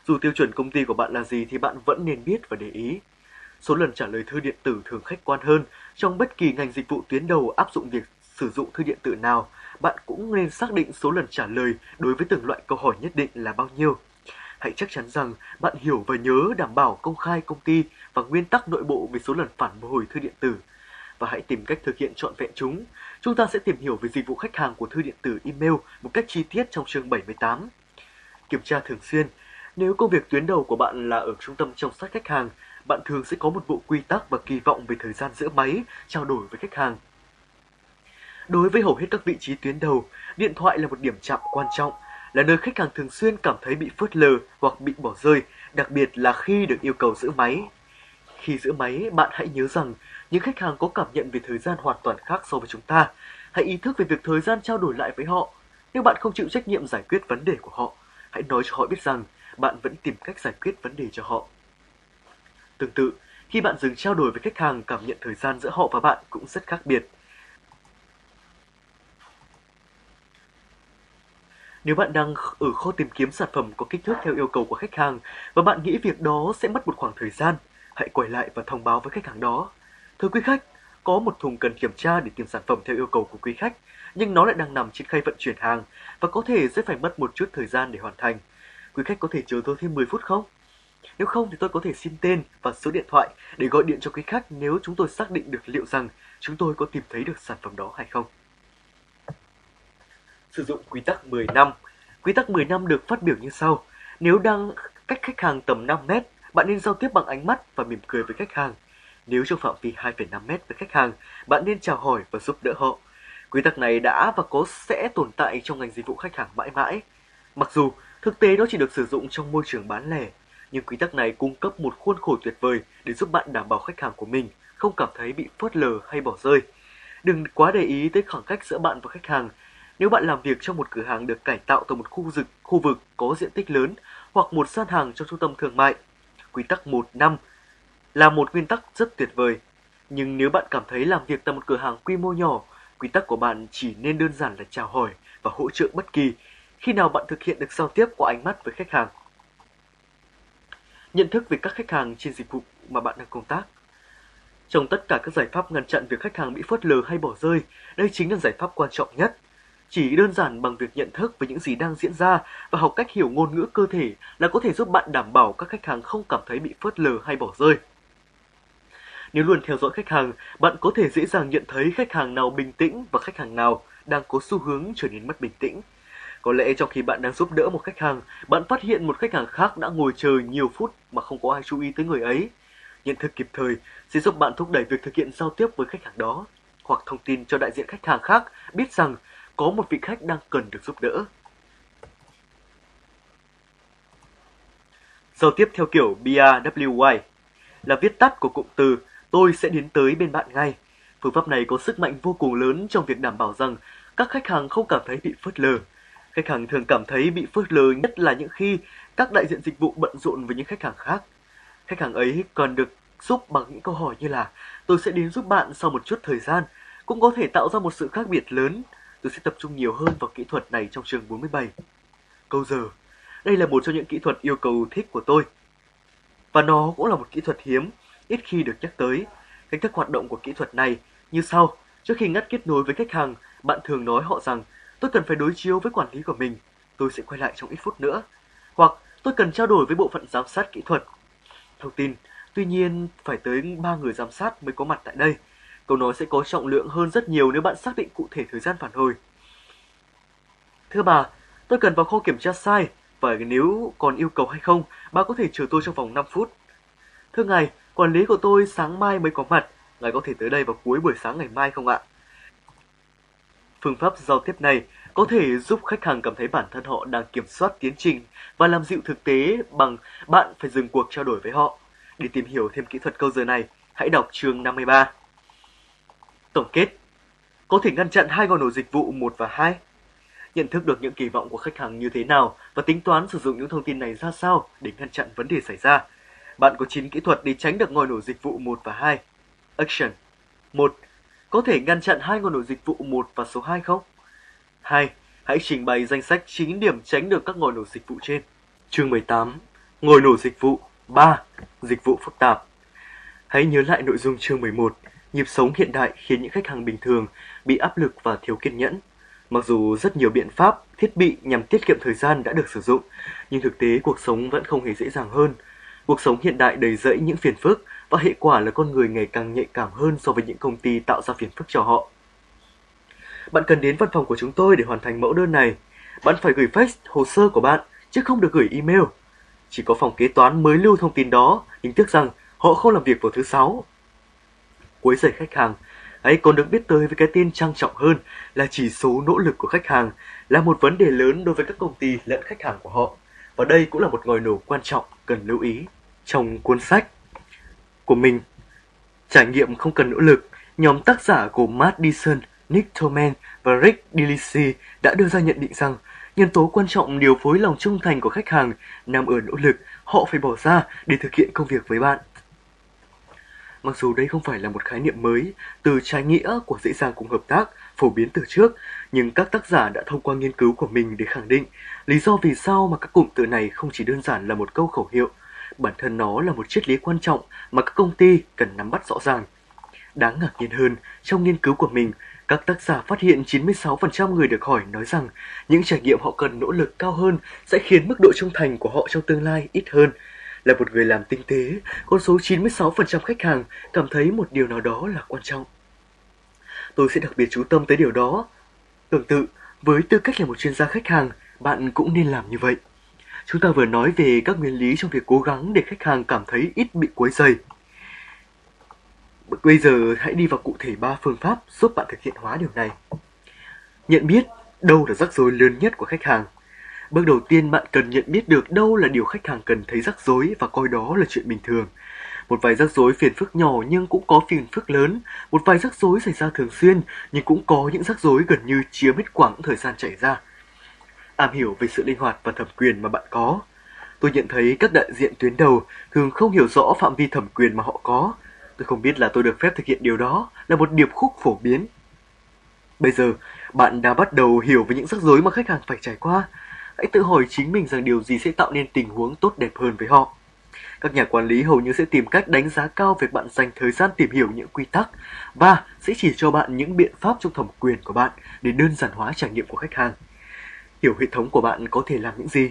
Dù tiêu chuẩn công ty của bạn là gì thì bạn vẫn nên biết và để ý. Số lần trả lời thư điện tử thường khách quan hơn trong bất kỳ ngành dịch vụ tuyến đầu áp dụng việc sử dụng thư điện tử nào bạn cũng nên xác định số lần trả lời đối với từng loại câu hỏi nhất định là bao nhiêu. Hãy chắc chắn rằng bạn hiểu và nhớ đảm bảo công khai công ty và nguyên tắc nội bộ về số lần phản hồi thư điện tử và hãy tìm cách thực hiện trọn vẹn chúng. Chúng ta sẽ tìm hiểu về dịch vụ khách hàng của thư điện tử email một cách chi tiết trong chương 78. Kiểm tra thường xuyên. Nếu công việc tuyến đầu của bạn là ở trung tâm chăm sóc khách hàng, bạn thường sẽ có một bộ quy tắc và kỳ vọng về thời gian giữa máy trao đổi với khách hàng. Đối với hầu hết các vị trí tuyến đầu, điện thoại là một điểm chạm quan trọng, là nơi khách hàng thường xuyên cảm thấy bị phớt lờ hoặc bị bỏ rơi, đặc biệt là khi được yêu cầu giữ máy. Khi giữ máy, bạn hãy nhớ rằng những khách hàng có cảm nhận về thời gian hoàn toàn khác so với chúng ta. Hãy ý thức về việc thời gian trao đổi lại với họ. Nếu bạn không chịu trách nhiệm giải quyết vấn đề của họ, hãy nói cho họ biết rằng bạn vẫn tìm cách giải quyết vấn đề cho họ. Tương tự, khi bạn dừng trao đổi với khách hàng, cảm nhận thời gian giữa họ và bạn cũng rất khác biệt. Nếu bạn đang ở kho tìm kiếm sản phẩm có kích thước theo yêu cầu của khách hàng và bạn nghĩ việc đó sẽ mất một khoảng thời gian, hãy quay lại và thông báo với khách hàng đó. Thưa quý khách, có một thùng cần kiểm tra để tìm sản phẩm theo yêu cầu của quý khách, nhưng nó lại đang nằm trên khay vận chuyển hàng và có thể sẽ phải mất một chút thời gian để hoàn thành. Quý khách có thể chờ tôi thêm 10 phút không? Nếu không thì tôi có thể xin tên và số điện thoại để gọi điện cho quý khách nếu chúng tôi xác định được liệu rằng chúng tôi có tìm thấy được sản phẩm đó hay không. Sử dụng quy tắc 10 năm. Quy tắc 10 năm được phát biểu như sau. Nếu đang cách khách hàng tầm 5 mét, bạn nên giao tiếp bằng ánh mắt và mỉm cười với khách hàng. Nếu trong phạm vi 2,5 mét với khách hàng, bạn nên chào hỏi và giúp đỡ họ. Quy tắc này đã và có sẽ tồn tại trong ngành dịch vụ khách hàng mãi mãi. Mặc dù thực tế nó chỉ được sử dụng trong môi trường bán lẻ, nhưng quy tắc này cung cấp một khuôn khổ tuyệt vời để giúp bạn đảm bảo khách hàng của mình không cảm thấy bị phớt lờ hay bỏ rơi. Đừng quá để ý tới khoảng cách giữa bạn và khách hàng. Nếu bạn làm việc trong một cửa hàng được cải tạo tại một khu vực, khu vực có diện tích lớn hoặc một gian hàng trong trung tâm thương mại, quy tắc 1 năm là một nguyên tắc rất tuyệt vời. Nhưng nếu bạn cảm thấy làm việc tại một cửa hàng quy mô nhỏ, quy tắc của bạn chỉ nên đơn giản là chào hỏi và hỗ trợ bất kỳ khi nào bạn thực hiện được giao tiếp qua ánh mắt với khách hàng. Nhận thức về các khách hàng trên dịch vụ mà bạn đang công tác. Trong tất cả các giải pháp ngăn chặn việc khách hàng bị phớt lờ hay bỏ rơi, đây chính là giải pháp quan trọng nhất. Chỉ đơn giản bằng việc nhận thức về những gì đang diễn ra và học cách hiểu ngôn ngữ cơ thể là có thể giúp bạn đảm bảo các khách hàng không cảm thấy bị phớt lờ hay bỏ rơi. Nếu luôn theo dõi khách hàng, bạn có thể dễ dàng nhận thấy khách hàng nào bình tĩnh và khách hàng nào đang có xu hướng trở nên mất bình tĩnh. Có lẽ trong khi bạn đang giúp đỡ một khách hàng, bạn phát hiện một khách hàng khác đã ngồi chờ nhiều phút mà không có ai chú ý tới người ấy. Nhận thức kịp thời sẽ giúp bạn thúc đẩy việc thực hiện giao tiếp với khách hàng đó, hoặc thông tin cho đại diện khách hàng khác biết rằng có một vị khách đang cần được giúp đỡ. Giao tiếp theo kiểu BRWY là viết tắt của cụm từ tôi sẽ đến tới bên bạn ngay. Phương pháp này có sức mạnh vô cùng lớn trong việc đảm bảo rằng các khách hàng không cảm thấy bị phớt lờ. Khách hàng thường cảm thấy bị phớt lờ nhất là những khi các đại diện dịch vụ bận rộn với những khách hàng khác. Khách hàng ấy còn được giúp bằng những câu hỏi như là tôi sẽ đến giúp bạn sau một chút thời gian, cũng có thể tạo ra một sự khác biệt lớn. Tôi sẽ tập trung nhiều hơn vào kỹ thuật này trong chương 47. Câu giờ. Đây là một trong những kỹ thuật yêu cầu thích của tôi. Và nó cũng là một kỹ thuật hiếm, ít khi được nhắc tới. Cách thức hoạt động của kỹ thuật này như sau. Trước khi ngắt kết nối với khách hàng, bạn thường nói họ rằng tôi cần phải đối chiếu với quản lý của mình, tôi sẽ quay lại trong ít phút nữa. Hoặc tôi cần trao đổi với bộ phận giám sát kỹ thuật. Thông tin, tuy nhiên phải tới 3 người giám sát mới có mặt tại đây. Câu nói sẽ có trọng lượng hơn rất nhiều nếu bạn xác định cụ thể thời gian phản hồi. Thưa bà, tôi cần vào kho kiểm tra sai và nếu còn yêu cầu hay không, bà có thể chờ tôi trong vòng 5 phút. Thưa ngài, quản lý của tôi sáng mai mới có mặt, ngài có thể tới đây vào cuối buổi sáng ngày mai không ạ? Phương pháp giao tiếp này có thể giúp khách hàng cảm thấy bản thân họ đang kiểm soát tiến trình và làm dịu thực tế bằng bạn phải dừng cuộc trao đổi với họ. Để tìm hiểu thêm kỹ thuật câu giờ này, hãy đọc chương 53. Tổng kết Có thể ngăn chặn hai ngọn nổ dịch vụ 1 và 2. Nhận thức được những kỳ vọng của khách hàng như thế nào và tính toán sử dụng những thông tin này ra sao để ngăn chặn vấn đề xảy ra. Bạn có 9 kỹ thuật để tránh được ngòi nổ dịch vụ 1 và 2. Action 1 có thể ngăn chặn hai ngòi nổ dịch vụ 1 và số 2 không? 2. Hãy trình bày danh sách 9 điểm tránh được các ngòi nổ dịch vụ trên. Chương 18. Ngòi nổ dịch vụ 3. Dịch vụ phức tạp. Hãy nhớ lại nội dung chương 11. Nhịp sống hiện đại khiến những khách hàng bình thường bị áp lực và thiếu kiên nhẫn. Mặc dù rất nhiều biện pháp, thiết bị nhằm tiết kiệm thời gian đã được sử dụng, nhưng thực tế cuộc sống vẫn không hề dễ dàng hơn. Cuộc sống hiện đại đầy rẫy những phiền phức và hệ quả là con người ngày càng nhạy cảm hơn so với những công ty tạo ra phiền phức cho họ. Bạn cần đến văn phòng của chúng tôi để hoàn thành mẫu đơn này. Bạn phải gửi fax hồ sơ của bạn, chứ không được gửi email. Chỉ có phòng kế toán mới lưu thông tin đó, nhưng tiếc rằng họ không làm việc vào thứ sáu. Cuối rầy khách hàng, hãy còn được biết tới với cái tên trang trọng hơn là chỉ số nỗ lực của khách hàng là một vấn đề lớn đối với các công ty lẫn khách hàng của họ. Và đây cũng là một ngòi nổ quan trọng cần lưu ý trong cuốn sách của mình. Trải nghiệm không cần nỗ lực, nhóm tác giả gồm Matt Dixon, Nick Toman và Rick Dilisi đã đưa ra nhận định rằng nhân tố quan trọng điều phối lòng trung thành của khách hàng nằm ở nỗ lực họ phải bỏ ra để thực hiện công việc với bạn. Mặc dù đây không phải là một khái niệm mới, từ trái nghĩa của dễ dàng cùng hợp tác phổ biến từ trước, nhưng các tác giả đã thông qua nghiên cứu của mình để khẳng định lý do vì sao mà các cụm từ này không chỉ đơn giản là một câu khẩu hiệu bản thân nó là một triết lý quan trọng mà các công ty cần nắm bắt rõ ràng. Đáng ngạc nhiên hơn, trong nghiên cứu của mình, các tác giả phát hiện 96% người được hỏi nói rằng những trải nghiệm họ cần nỗ lực cao hơn sẽ khiến mức độ trung thành của họ trong tương lai ít hơn. Là một người làm tinh tế, con số 96% khách hàng cảm thấy một điều nào đó là quan trọng. Tôi sẽ đặc biệt chú tâm tới điều đó. Tương tự, với tư cách là một chuyên gia khách hàng, bạn cũng nên làm như vậy. Chúng ta vừa nói về các nguyên lý trong việc cố gắng để khách hàng cảm thấy ít bị quấy rầy. Bây giờ hãy đi vào cụ thể ba phương pháp giúp bạn thực hiện hóa điều này. Nhận biết đâu là rắc rối lớn nhất của khách hàng. Bước đầu tiên bạn cần nhận biết được đâu là điều khách hàng cần thấy rắc rối và coi đó là chuyện bình thường. Một vài rắc rối phiền phức nhỏ nhưng cũng có phiền phức lớn, một vài rắc rối xảy ra thường xuyên nhưng cũng có những rắc rối gần như chiếm hết quãng thời gian chạy ra am hiểu về sự linh hoạt và thẩm quyền mà bạn có. Tôi nhận thấy các đại diện tuyến đầu thường không hiểu rõ phạm vi thẩm quyền mà họ có. Tôi không biết là tôi được phép thực hiện điều đó là một điệp khúc phổ biến. Bây giờ, bạn đã bắt đầu hiểu về những rắc rối mà khách hàng phải trải qua. Hãy tự hỏi chính mình rằng điều gì sẽ tạo nên tình huống tốt đẹp hơn với họ. Các nhà quản lý hầu như sẽ tìm cách đánh giá cao việc bạn dành thời gian tìm hiểu những quy tắc và sẽ chỉ cho bạn những biện pháp trong thẩm quyền của bạn để đơn giản hóa trải nghiệm của khách hàng. Hiểu hệ thống của bạn có thể làm những gì?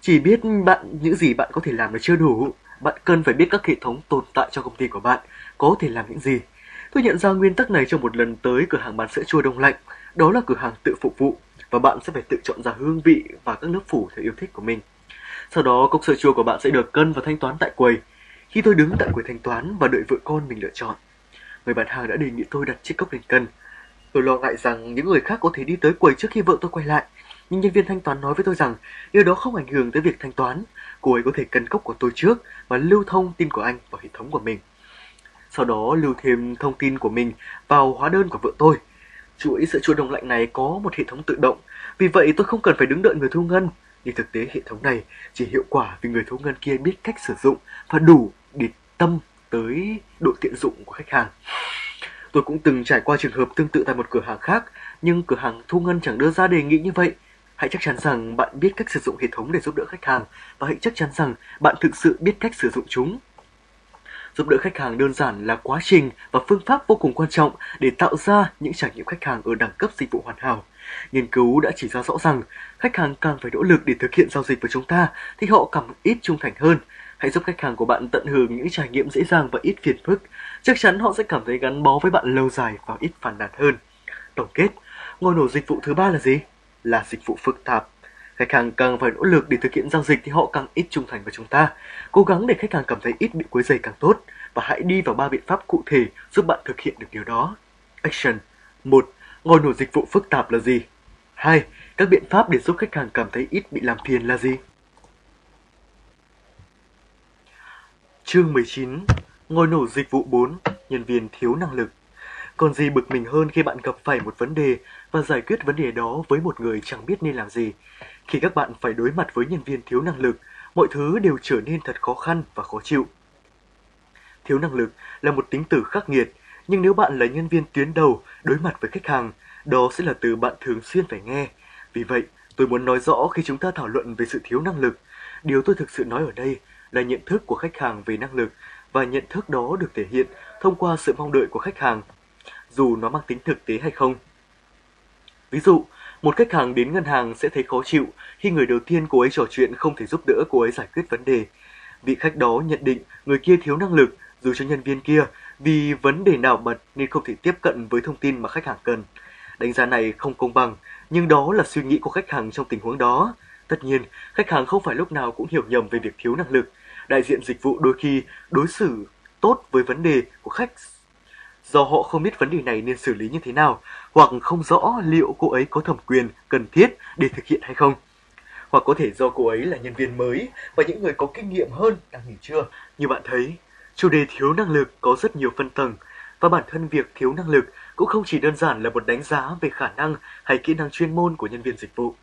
Chỉ biết bạn, những gì bạn có thể làm là chưa đủ. Bạn cần phải biết các hệ thống tồn tại trong công ty của bạn có thể làm những gì. Tôi nhận ra nguyên tắc này trong một lần tới, cửa hàng bán sữa chua đông lạnh. Đó là cửa hàng tự phục vụ và bạn sẽ phải tự chọn ra hương vị và các lớp phủ theo yêu thích của mình. Sau đó cốc sữa chua của bạn sẽ được cân và thanh toán tại quầy. Khi tôi đứng tại quầy thanh toán và đợi vợ con mình lựa chọn, người bán hàng đã đề nghị tôi đặt chiếc cốc lên cân. Tôi lo ngại rằng những người khác có thể đi tới quầy trước khi vợ tôi quay lại, nhưng nhân viên thanh toán nói với tôi rằng điều đó không ảnh hưởng tới việc thanh toán. Cô ấy có thể cân cốc của tôi trước và lưu thông tin của anh vào hệ thống của mình. Sau đó lưu thêm thông tin của mình vào hóa đơn của vợ tôi. Chuỗi sữa chua đông lạnh này có một hệ thống tự động, vì vậy tôi không cần phải đứng đợi người thu ngân nhưng thực tế hệ thống này chỉ hiệu quả vì người thu ngân kia biết cách sử dụng và đủ để tâm tới độ tiện dụng của khách hàng. Tôi cũng từng trải qua trường hợp tương tự tại một cửa hàng khác, nhưng cửa hàng thu ngân chẳng đưa ra đề nghị như vậy. Hãy chắc chắn rằng bạn biết cách sử dụng hệ thống để giúp đỡ khách hàng và hãy chắc chắn rằng bạn thực sự biết cách sử dụng chúng. Giúp đỡ khách hàng đơn giản là quá trình và phương pháp vô cùng quan trọng để tạo ra những trải nghiệm khách hàng ở đẳng cấp dịch vụ hoàn hảo. Nghiên cứu đã chỉ ra rõ rằng khách hàng càng phải nỗ lực để thực hiện giao dịch với chúng ta thì họ càng ít trung thành hơn. Hãy giúp khách hàng của bạn tận hưởng những trải nghiệm dễ dàng và ít phiền phức. Chắc chắn họ sẽ cảm thấy gắn bó với bạn lâu dài và ít phản nàn hơn. Tổng kết, ngôi nổ dịch vụ thứ ba là gì? Là dịch vụ phức tạp. Khách hàng càng phải nỗ lực để thực hiện giao dịch thì họ càng ít trung thành với chúng ta. Cố gắng để khách hàng cảm thấy ít bị quấy rầy càng tốt và hãy đi vào ba biện pháp cụ thể giúp bạn thực hiện được điều đó. Action 1. ngồi nổ dịch vụ phức tạp là gì? 2. Các biện pháp để giúp khách hàng cảm thấy ít bị làm phiền là gì? Chương 19 ngồi nổ dịch vụ 4 Nhân viên thiếu năng lực còn gì bực mình hơn khi bạn gặp phải một vấn đề và giải quyết vấn đề đó với một người chẳng biết nên làm gì. Khi các bạn phải đối mặt với nhân viên thiếu năng lực, mọi thứ đều trở nên thật khó khăn và khó chịu. Thiếu năng lực là một tính từ khắc nghiệt, nhưng nếu bạn là nhân viên tuyến đầu đối mặt với khách hàng, đó sẽ là từ bạn thường xuyên phải nghe. Vì vậy, tôi muốn nói rõ khi chúng ta thảo luận về sự thiếu năng lực, điều tôi thực sự nói ở đây là nhận thức của khách hàng về năng lực và nhận thức đó được thể hiện thông qua sự mong đợi của khách hàng, dù nó mang tính thực tế hay không. Ví dụ, một khách hàng đến ngân hàng sẽ thấy khó chịu khi người đầu tiên cô ấy trò chuyện không thể giúp đỡ cô ấy giải quyết vấn đề. Vị khách đó nhận định người kia thiếu năng lực dù cho nhân viên kia vì vấn đề nào bật nên không thể tiếp cận với thông tin mà khách hàng cần. Đánh giá này không công bằng, nhưng đó là suy nghĩ của khách hàng trong tình huống đó. Tất nhiên, khách hàng không phải lúc nào cũng hiểu nhầm về việc thiếu năng lực. Đại diện dịch vụ đôi khi đối xử tốt với vấn đề của khách do họ không biết vấn đề này nên xử lý như thế nào, hoặc không rõ liệu cô ấy có thẩm quyền cần thiết để thực hiện hay không. Hoặc có thể do cô ấy là nhân viên mới và những người có kinh nghiệm hơn đang nghỉ trưa. Như bạn thấy, chủ đề thiếu năng lực có rất nhiều phân tầng và bản thân việc thiếu năng lực cũng không chỉ đơn giản là một đánh giá về khả năng hay kỹ năng chuyên môn của nhân viên dịch vụ.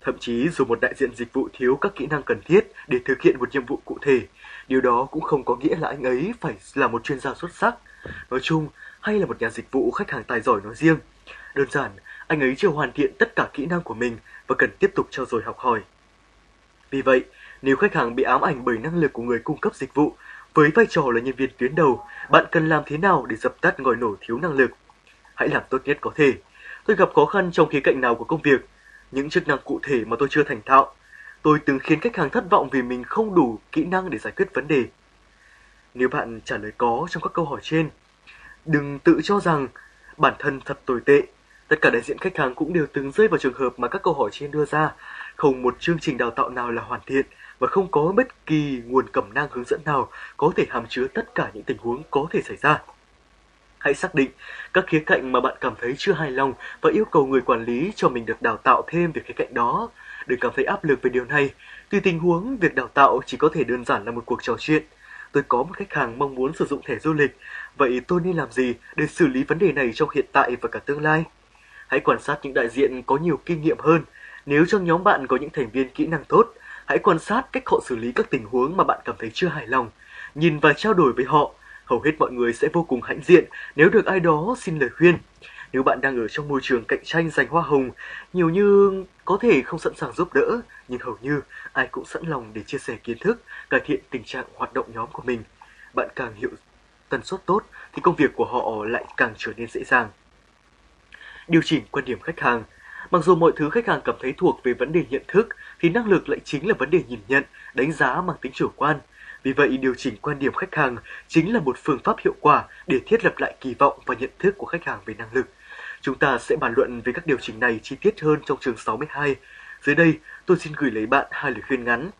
Thậm chí dù một đại diện dịch vụ thiếu các kỹ năng cần thiết để thực hiện một nhiệm vụ cụ thể, điều đó cũng không có nghĩa là anh ấy phải là một chuyên gia xuất sắc. Nói chung, hay là một nhà dịch vụ khách hàng tài giỏi nói riêng. Đơn giản, anh ấy chưa hoàn thiện tất cả kỹ năng của mình và cần tiếp tục trao dồi học hỏi. Vì vậy, nếu khách hàng bị ám ảnh bởi năng lực của người cung cấp dịch vụ, với vai trò là nhân viên tuyến đầu, bạn cần làm thế nào để dập tắt ngòi nổ thiếu năng lực? Hãy làm tốt nhất có thể. Tôi gặp khó khăn trong khía cạnh nào của công việc, những chức năng cụ thể mà tôi chưa thành thạo. Tôi từng khiến khách hàng thất vọng vì mình không đủ kỹ năng để giải quyết vấn đề. Nếu bạn trả lời có trong các câu hỏi trên, đừng tự cho rằng bản thân thật tồi tệ. Tất cả đại diện khách hàng cũng đều từng rơi vào trường hợp mà các câu hỏi trên đưa ra. Không một chương trình đào tạo nào là hoàn thiện và không có bất kỳ nguồn cẩm nang hướng dẫn nào có thể hàm chứa tất cả những tình huống có thể xảy ra. Hãy xác định các khía cạnh mà bạn cảm thấy chưa hài lòng và yêu cầu người quản lý cho mình được đào tạo thêm về khía cạnh đó. Đừng cảm thấy áp lực về điều này. Tùy tình huống, việc đào tạo chỉ có thể đơn giản là một cuộc trò chuyện. Tôi có một khách hàng mong muốn sử dụng thẻ du lịch, vậy tôi nên làm gì để xử lý vấn đề này trong hiện tại và cả tương lai? Hãy quan sát những đại diện có nhiều kinh nghiệm hơn. Nếu trong nhóm bạn có những thành viên kỹ năng tốt, hãy quan sát cách họ xử lý các tình huống mà bạn cảm thấy chưa hài lòng. Nhìn và trao đổi với họ Hầu hết mọi người sẽ vô cùng hãnh diện nếu được ai đó xin lời khuyên. Nếu bạn đang ở trong môi trường cạnh tranh giành hoa hồng, nhiều như có thể không sẵn sàng giúp đỡ, nhưng hầu như ai cũng sẵn lòng để chia sẻ kiến thức, cải thiện tình trạng hoạt động nhóm của mình. Bạn càng hiểu tần suất tốt thì công việc của họ lại càng trở nên dễ dàng. Điều chỉnh quan điểm khách hàng Mặc dù mọi thứ khách hàng cảm thấy thuộc về vấn đề nhận thức, thì năng lực lại chính là vấn đề nhìn nhận, đánh giá mang tính chủ quan. Vì vậy, điều chỉnh quan điểm khách hàng chính là một phương pháp hiệu quả để thiết lập lại kỳ vọng và nhận thức của khách hàng về năng lực. Chúng ta sẽ bàn luận về các điều chỉnh này chi tiết hơn trong chương 62. Dưới đây, tôi xin gửi lấy bạn hai lời khuyên ngắn.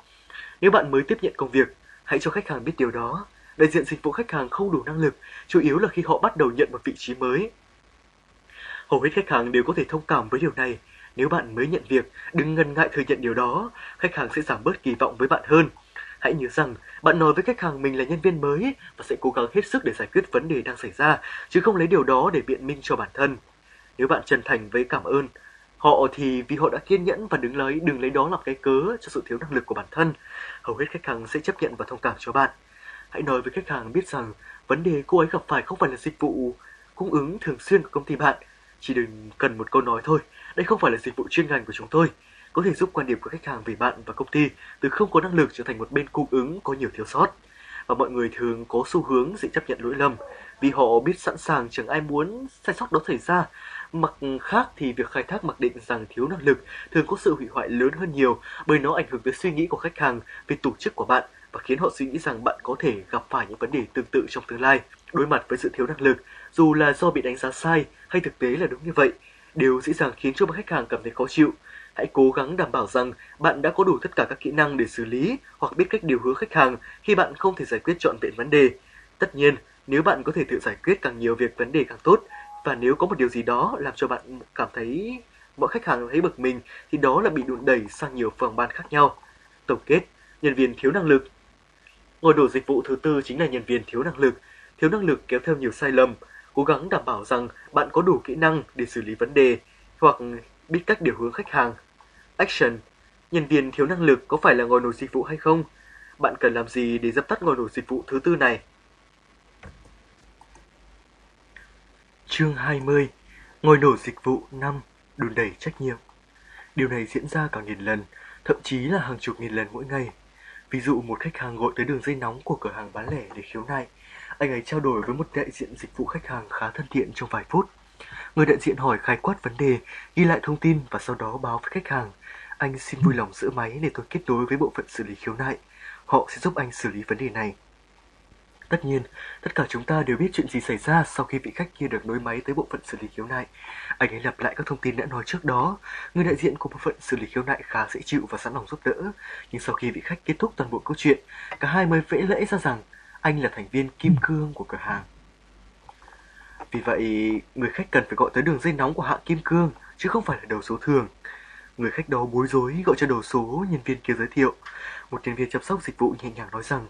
Nếu bạn mới tiếp nhận công việc, hãy cho khách hàng biết điều đó. Đại diện dịch vụ khách hàng không đủ năng lực, chủ yếu là khi họ bắt đầu nhận một vị trí mới. Hầu hết khách hàng đều có thể thông cảm với điều này. Nếu bạn mới nhận việc, đừng ngần ngại thừa nhận điều đó, khách hàng sẽ giảm bớt kỳ vọng với bạn hơn. Hãy nhớ rằng, bạn nói với khách hàng mình là nhân viên mới và sẽ cố gắng hết sức để giải quyết vấn đề đang xảy ra, chứ không lấy điều đó để biện minh cho bản thân. Nếu bạn chân thành với cảm ơn, họ thì vì họ đã kiên nhẫn và đứng lấy đừng lấy đó làm cái cớ cho sự thiếu năng lực của bản thân. Hầu hết khách hàng sẽ chấp nhận và thông cảm cho bạn. Hãy nói với khách hàng biết rằng vấn đề cô ấy gặp phải không phải là dịch vụ cung ứng thường xuyên của công ty bạn, chỉ đừng cần một câu nói thôi. Đây không phải là dịch vụ chuyên ngành của chúng tôi. Có thể giúp quan điểm của khách hàng về bạn và công ty từ không có năng lực trở thành một bên cung ứng có nhiều thiếu sót. Và mọi người thường có xu hướng dễ chấp nhận lỗi lầm vì họ biết sẵn sàng chẳng ai muốn sai sót đó xảy ra. Mặt khác thì việc khai thác mặc định rằng thiếu năng lực thường có sự hủy hoại lớn hơn nhiều bởi nó ảnh hưởng tới suy nghĩ của khách hàng về tổ chức của bạn và khiến họ suy nghĩ rằng bạn có thể gặp phải những vấn đề tương tự trong tương lai. Đối mặt với sự thiếu năng lực, dù là do bị đánh giá sai hay thực tế là đúng như vậy, đều dễ dàng khiến cho khách hàng cảm thấy khó chịu. Hãy cố gắng đảm bảo rằng bạn đã có đủ tất cả các kỹ năng để xử lý hoặc biết cách điều hướng khách hàng khi bạn không thể giải quyết trọn vẹn vấn đề. Tất nhiên, nếu bạn có thể tự giải quyết càng nhiều việc vấn đề càng tốt và nếu có một điều gì đó làm cho bạn cảm thấy mọi khách hàng thấy bực mình thì đó là bị đùn đẩy sang nhiều phòng ban khác nhau. Tổng kết, nhân viên thiếu năng lực ngồi đổ dịch vụ thứ tư chính là nhân viên thiếu năng lực. Thiếu năng lực kéo theo nhiều sai lầm, cố gắng đảm bảo rằng bạn có đủ kỹ năng để xử lý vấn đề hoặc biết cách điều hướng khách hàng. Action Nhân viên thiếu năng lực có phải là ngồi nổ dịch vụ hay không? Bạn cần làm gì để dập tắt ngồi nổ dịch vụ thứ tư này? Chương 20 ngồi nổ dịch vụ 5 Đùn đẩy trách nhiệm Điều này diễn ra cả nghìn lần, thậm chí là hàng chục nghìn lần mỗi ngày. Ví dụ một khách hàng gọi tới đường dây nóng của cửa hàng bán lẻ để khiếu nại anh ấy trao đổi với một đại diện dịch vụ khách hàng khá thân thiện trong vài phút. Người đại diện hỏi khái quát vấn đề, ghi lại thông tin và sau đó báo với khách hàng. Anh xin vui lòng giữ máy để tôi kết nối với bộ phận xử lý khiếu nại. Họ sẽ giúp anh xử lý vấn đề này. Tất nhiên, tất cả chúng ta đều biết chuyện gì xảy ra sau khi vị khách kia được nối máy tới bộ phận xử lý khiếu nại. Anh ấy lặp lại các thông tin đã nói trước đó. Người đại diện của bộ phận xử lý khiếu nại khá dễ chịu và sẵn lòng giúp đỡ. Nhưng sau khi vị khách kết thúc toàn bộ câu chuyện, cả hai mới vẽ lễ ra rằng anh là thành viên kim cương của cửa hàng. Vì vậy, người khách cần phải gọi tới đường dây nóng của hãng kim cương, chứ không phải là đầu số thường. Người khách đó bối rối gọi cho đầu số nhân viên kia giới thiệu. Một nhân viên chăm sóc dịch vụ nhẹ nhàng nói rằng,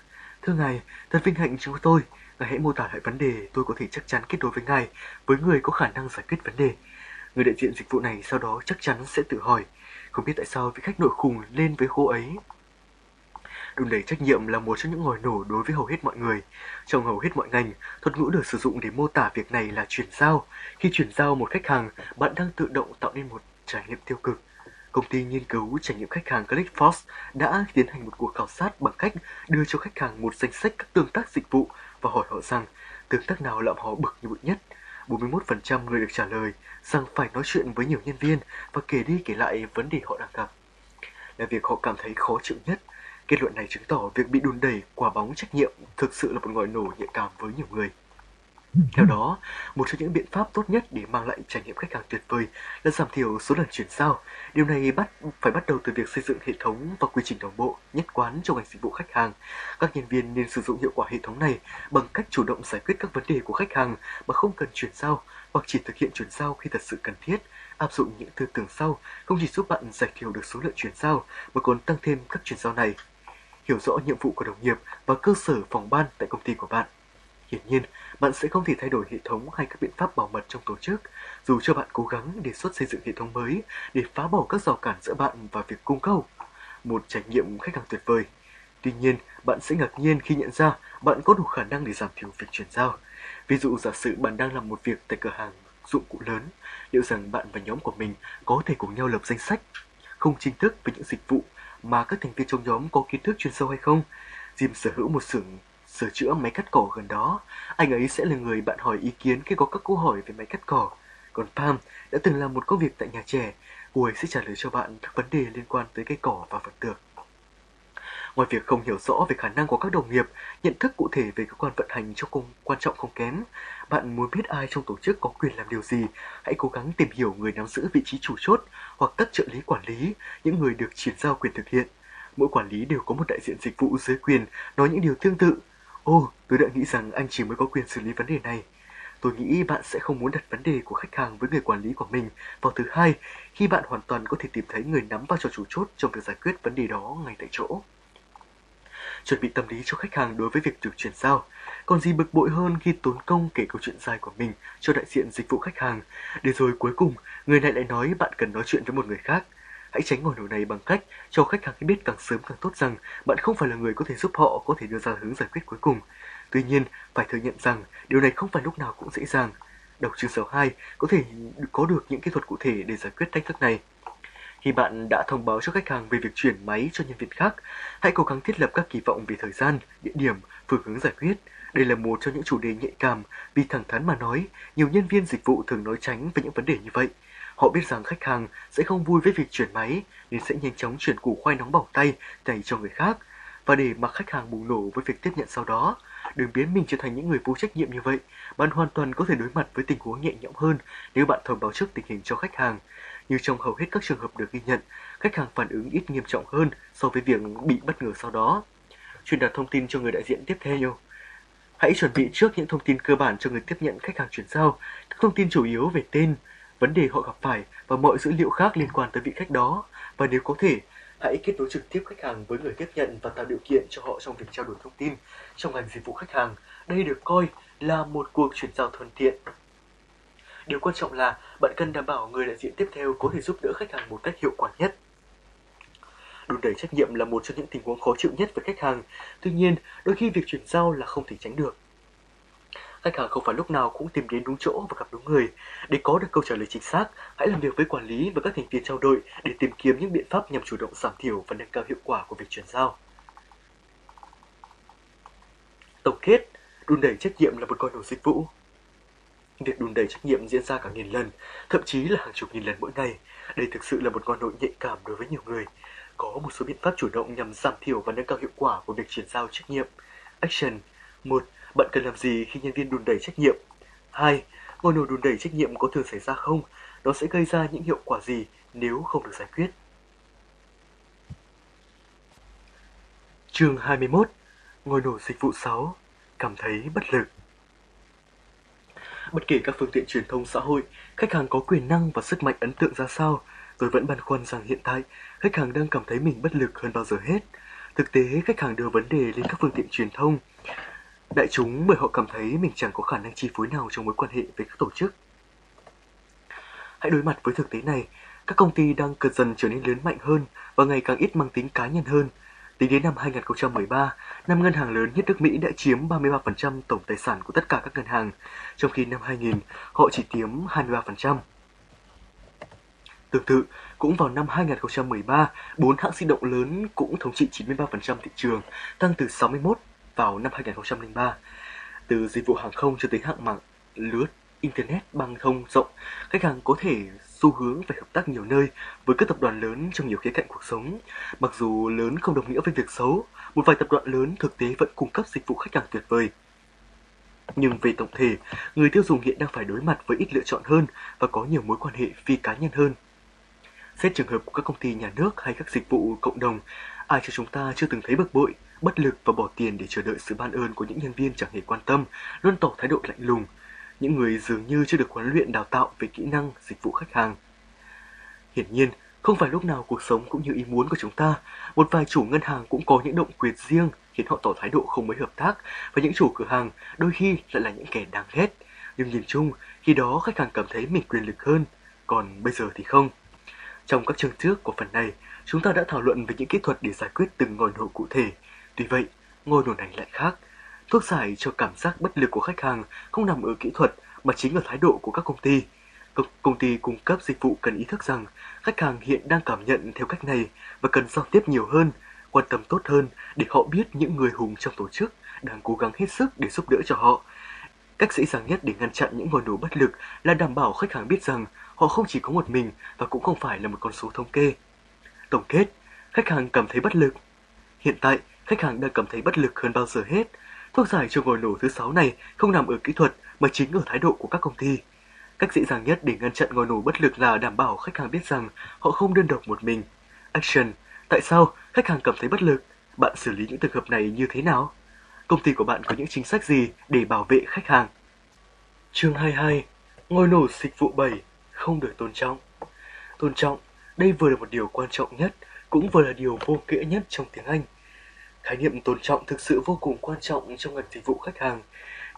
Thưa ngài, thật vinh hạnh chúng tôi. Ngài hãy mô tả lại vấn đề, tôi có thể chắc chắn kết nối với ngài, với người có khả năng giải quyết vấn đề. Người đại diện dịch vụ này sau đó chắc chắn sẽ tự hỏi, không biết tại sao vị khách nội khùng lên với cô ấy Đùn đẩy trách nhiệm là một trong những ngòi nổ đối với hầu hết mọi người. Trong hầu hết mọi ngành, thuật ngữ được sử dụng để mô tả việc này là chuyển giao. Khi chuyển giao một khách hàng, bạn đang tự động tạo nên một trải nghiệm tiêu cực. Công ty nghiên cứu trải nghiệm khách hàng ClickForce đã tiến hành một cuộc khảo sát bằng cách đưa cho khách hàng một danh sách các tương tác dịch vụ và hỏi họ rằng, tương tác nào làm họ bực như nhất. 41% người được trả lời rằng phải nói chuyện với nhiều nhân viên và kể đi kể lại vấn đề họ đang gặp. Là việc họ cảm thấy khó chịu nhất, Kết luận này chứng tỏ việc bị đùn đẩy, quả bóng trách nhiệm thực sự là một ngòi nổ nhạy cảm với nhiều người. Theo đó, một trong những biện pháp tốt nhất để mang lại trải nghiệm khách hàng tuyệt vời là giảm thiểu số lần chuyển giao. Điều này bắt phải bắt đầu từ việc xây dựng hệ thống và quy trình đồng bộ, nhất quán trong ngành dịch vụ khách hàng. Các nhân viên nên sử dụng hiệu quả hệ thống này bằng cách chủ động giải quyết các vấn đề của khách hàng mà không cần chuyển giao hoặc chỉ thực hiện chuyển giao khi thật sự cần thiết. Áp dụng những tư tưởng sau không chỉ giúp bạn giảm thiểu được số lượng chuyển giao mà còn tăng thêm các chuyển giao này hiểu rõ nhiệm vụ của đồng nghiệp và cơ sở phòng ban tại công ty của bạn. Hiển nhiên, bạn sẽ không thể thay đổi hệ thống hay các biện pháp bảo mật trong tổ chức, dù cho bạn cố gắng đề xuất xây dựng hệ thống mới để phá bỏ các rào cản giữa bạn và việc cung cầu. Một trải nghiệm khách hàng tuyệt vời. Tuy nhiên, bạn sẽ ngạc nhiên khi nhận ra bạn có đủ khả năng để giảm thiểu việc chuyển giao. Ví dụ giả sử bạn đang làm một việc tại cửa hàng dụng cụ lớn, liệu rằng bạn và nhóm của mình có thể cùng nhau lập danh sách không chính thức về những dịch vụ mà các thành viên trong nhóm có kiến thức chuyên sâu hay không? Jim sở hữu một xưởng sửa chữa máy cắt cỏ gần đó. Anh ấy sẽ là người bạn hỏi ý kiến khi có các câu hỏi về máy cắt cỏ. Còn Pam đã từng làm một công việc tại nhà trẻ, cô ấy sẽ trả lời cho bạn các vấn đề liên quan tới cây cỏ và vật tược. Ngoài việc không hiểu rõ về khả năng của các đồng nghiệp, nhận thức cụ thể về cơ quan vận hành cho công quan trọng không kém. Bạn muốn biết ai trong tổ chức có quyền làm điều gì, hãy cố gắng tìm hiểu người nắm giữ vị trí chủ chốt hoặc các trợ lý quản lý, những người được chuyển giao quyền thực hiện. Mỗi quản lý đều có một đại diện dịch vụ dưới quyền nói những điều tương tự. Ồ, tôi đã nghĩ rằng anh chỉ mới có quyền xử lý vấn đề này. Tôi nghĩ bạn sẽ không muốn đặt vấn đề của khách hàng với người quản lý của mình vào thứ hai khi bạn hoàn toàn có thể tìm thấy người nắm vai trò chủ chốt trong việc giải quyết vấn đề đó ngay tại chỗ chuẩn bị tâm lý cho khách hàng đối với việc được chuyển giao. Còn gì bực bội hơn khi tốn công kể câu chuyện dài của mình cho đại diện dịch vụ khách hàng, để rồi cuối cùng người này lại nói bạn cần nói chuyện với một người khác. Hãy tránh ngồi nổ này bằng cách cho khách hàng biết càng sớm càng tốt rằng bạn không phải là người có thể giúp họ có thể đưa ra hướng giải quyết cuối cùng. Tuy nhiên, phải thừa nhận rằng điều này không phải lúc nào cũng dễ dàng. Đọc chương 62 có thể có được những kỹ thuật cụ thể để giải quyết thách thức này. Khi bạn đã thông báo cho khách hàng về việc chuyển máy cho nhân viên khác, hãy cố gắng thiết lập các kỳ vọng về thời gian, địa điểm, phương hướng giải quyết. Đây là một trong những chủ đề nhạy cảm vì thẳng thắn mà nói, nhiều nhân viên dịch vụ thường nói tránh về những vấn đề như vậy. Họ biết rằng khách hàng sẽ không vui với việc chuyển máy nên sẽ nhanh chóng chuyển củ khoai nóng bỏng tay tay cho người khác và để mặc khách hàng bùng nổ với việc tiếp nhận sau đó. Đừng biến mình trở thành những người vô trách nhiệm như vậy. Bạn hoàn toàn có thể đối mặt với tình huống nhẹ nhõm hơn nếu bạn thông báo trước tình hình cho khách hàng như trong hầu hết các trường hợp được ghi nhận, khách hàng phản ứng ít nghiêm trọng hơn so với việc bị bất ngờ sau đó. Truyền đạt thông tin cho người đại diện tiếp theo. Hãy chuẩn bị trước những thông tin cơ bản cho người tiếp nhận khách hàng chuyển giao, các thông tin chủ yếu về tên, vấn đề họ gặp phải và mọi dữ liệu khác liên quan tới vị khách đó. Và nếu có thể, hãy kết nối trực tiếp khách hàng với người tiếp nhận và tạo điều kiện cho họ trong việc trao đổi thông tin. Trong ngành dịch vụ khách hàng, đây được coi là một cuộc chuyển giao thuận tiện Điều quan trọng là bạn cần đảm bảo người đại diện tiếp theo có thể giúp đỡ khách hàng một cách hiệu quả nhất. Đùn đẩy trách nhiệm là một trong những tình huống khó chịu nhất với khách hàng, tuy nhiên đôi khi việc chuyển giao là không thể tránh được. Khách hàng không phải lúc nào cũng tìm đến đúng chỗ và gặp đúng người. Để có được câu trả lời chính xác, hãy làm việc với quản lý và các thành viên trao đổi để tìm kiếm những biện pháp nhằm chủ động giảm thiểu và nâng cao hiệu quả của việc chuyển giao. Tổng kết, đùn đẩy trách nhiệm là một con đồ dịch vụ. Việc đùn đẩy trách nhiệm diễn ra cả nghìn lần, thậm chí là hàng chục nghìn lần mỗi ngày. Đây thực sự là một con nội nhạy cảm đối với nhiều người. Có một số biện pháp chủ động nhằm giảm thiểu và nâng cao hiệu quả của việc chuyển giao trách nhiệm. Action 1. Bạn cần làm gì khi nhân viên đùn đẩy trách nhiệm? 2. Ngôi nổ đùn đẩy trách nhiệm có thường xảy ra không? Nó sẽ gây ra những hiệu quả gì nếu không được giải quyết? Chương 21 Ngôi nổ dịch vụ 6 Cảm thấy bất lực Bất kể các phương tiện truyền thông xã hội, khách hàng có quyền năng và sức mạnh ấn tượng ra sao, tôi vẫn băn khoăn rằng hiện tại khách hàng đang cảm thấy mình bất lực hơn bao giờ hết. Thực tế, khách hàng đưa vấn đề lên các phương tiện truyền thông. Đại chúng bởi họ cảm thấy mình chẳng có khả năng chi phối nào trong mối quan hệ với các tổ chức. Hãy đối mặt với thực tế này, các công ty đang cật dần trở nên lớn mạnh hơn và ngày càng ít mang tính cá nhân hơn – Tính đến năm 2013, năm ngân hàng lớn nhất nước Mỹ đã chiếm 33% tổng tài sản của tất cả các ngân hàng, trong khi năm 2000 họ chỉ chiếm 23%. Tương tự, cũng vào năm 2013, bốn hãng di động lớn cũng thống trị 93% thị trường, tăng từ 61 vào năm 2003. Từ dịch vụ hàng không cho tới hạng mạng lướt Internet băng thông rộng, khách hàng có thể xu hướng phải hợp tác nhiều nơi với các tập đoàn lớn trong nhiều khía cạnh cuộc sống. Mặc dù lớn không đồng nghĩa với việc xấu, một vài tập đoàn lớn thực tế vẫn cung cấp dịch vụ khách hàng tuyệt vời. Nhưng về tổng thể, người tiêu dùng hiện đang phải đối mặt với ít lựa chọn hơn và có nhiều mối quan hệ phi cá nhân hơn. Xét trường hợp của các công ty nhà nước hay các dịch vụ cộng đồng, ai cho chúng ta chưa từng thấy bực bội, bất lực và bỏ tiền để chờ đợi sự ban ơn của những nhân viên chẳng hề quan tâm, luôn tỏ thái độ lạnh lùng, những người dường như chưa được huấn luyện đào tạo về kỹ năng dịch vụ khách hàng. Hiển nhiên, không phải lúc nào cuộc sống cũng như ý muốn của chúng ta. Một vài chủ ngân hàng cũng có những động quyền riêng khiến họ tỏ thái độ không mấy hợp tác và những chủ cửa hàng đôi khi lại là những kẻ đáng ghét. Nhưng nhìn chung, khi đó khách hàng cảm thấy mình quyền lực hơn, còn bây giờ thì không. Trong các chương trước của phần này, chúng ta đã thảo luận về những kỹ thuật để giải quyết từng ngòi nổ cụ thể. Tuy vậy, ngôi nổ này lại khác. Thuốc giải cho cảm giác bất lực của khách hàng không nằm ở kỹ thuật mà chính ở thái độ của các công ty. Công, công ty cung cấp dịch vụ cần ý thức rằng khách hàng hiện đang cảm nhận theo cách này và cần giao tiếp nhiều hơn, quan tâm tốt hơn để họ biết những người hùng trong tổ chức đang cố gắng hết sức để giúp đỡ cho họ. Cách dễ dàng nhất để ngăn chặn những ngôi nổ bất lực là đảm bảo khách hàng biết rằng họ không chỉ có một mình và cũng không phải là một con số thống kê. Tổng kết, khách hàng cảm thấy bất lực. Hiện tại, khách hàng đang cảm thấy bất lực hơn bao giờ hết. Thuốc giải cho ngồi nổ thứ sáu này không nằm ở kỹ thuật mà chính ở thái độ của các công ty. Cách dễ dàng nhất để ngăn chặn ngồi nổ bất lực là đảm bảo khách hàng biết rằng họ không đơn độc một mình. Action. Tại sao khách hàng cảm thấy bất lực? Bạn xử lý những trường hợp này như thế nào? Công ty của bạn có những chính sách gì để bảo vệ khách hàng? Chương 22. Ngôi nổ dịch vụ 7 không được tôn trọng. Tôn trọng, đây vừa là một điều quan trọng nhất, cũng vừa là điều vô nghĩa nhất trong tiếng Anh. Khái niệm tôn trọng thực sự vô cùng quan trọng trong ngành dịch vụ khách hàng.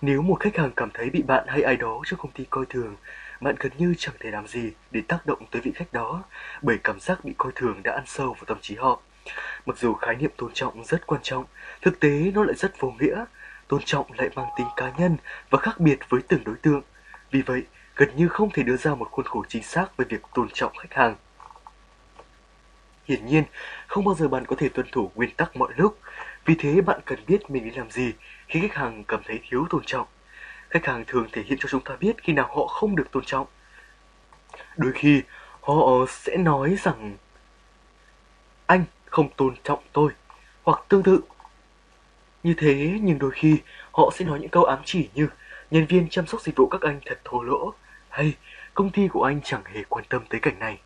Nếu một khách hàng cảm thấy bị bạn hay ai đó trong công ty coi thường, bạn gần như chẳng thể làm gì để tác động tới vị khách đó, bởi cảm giác bị coi thường đã ăn sâu vào tâm trí họ. Mặc dù khái niệm tôn trọng rất quan trọng, thực tế nó lại rất vô nghĩa. Tôn trọng lại mang tính cá nhân và khác biệt với từng đối tượng. Vì vậy, gần như không thể đưa ra một khuôn khổ chính xác về việc tôn trọng khách hàng. Hiển nhiên, không bao giờ bạn có thể tuân thủ nguyên tắc mọi lúc, vì thế bạn cần biết mình đi làm gì khi khách hàng cảm thấy thiếu tôn trọng. Khách hàng thường thể hiện cho chúng ta biết khi nào họ không được tôn trọng. Đôi khi, họ sẽ nói rằng anh không tôn trọng tôi, hoặc tương tự. Như thế, nhưng đôi khi họ sẽ nói những câu ám chỉ như nhân viên chăm sóc dịch vụ các anh thật thô lỗ, hay công ty của anh chẳng hề quan tâm tới cảnh này.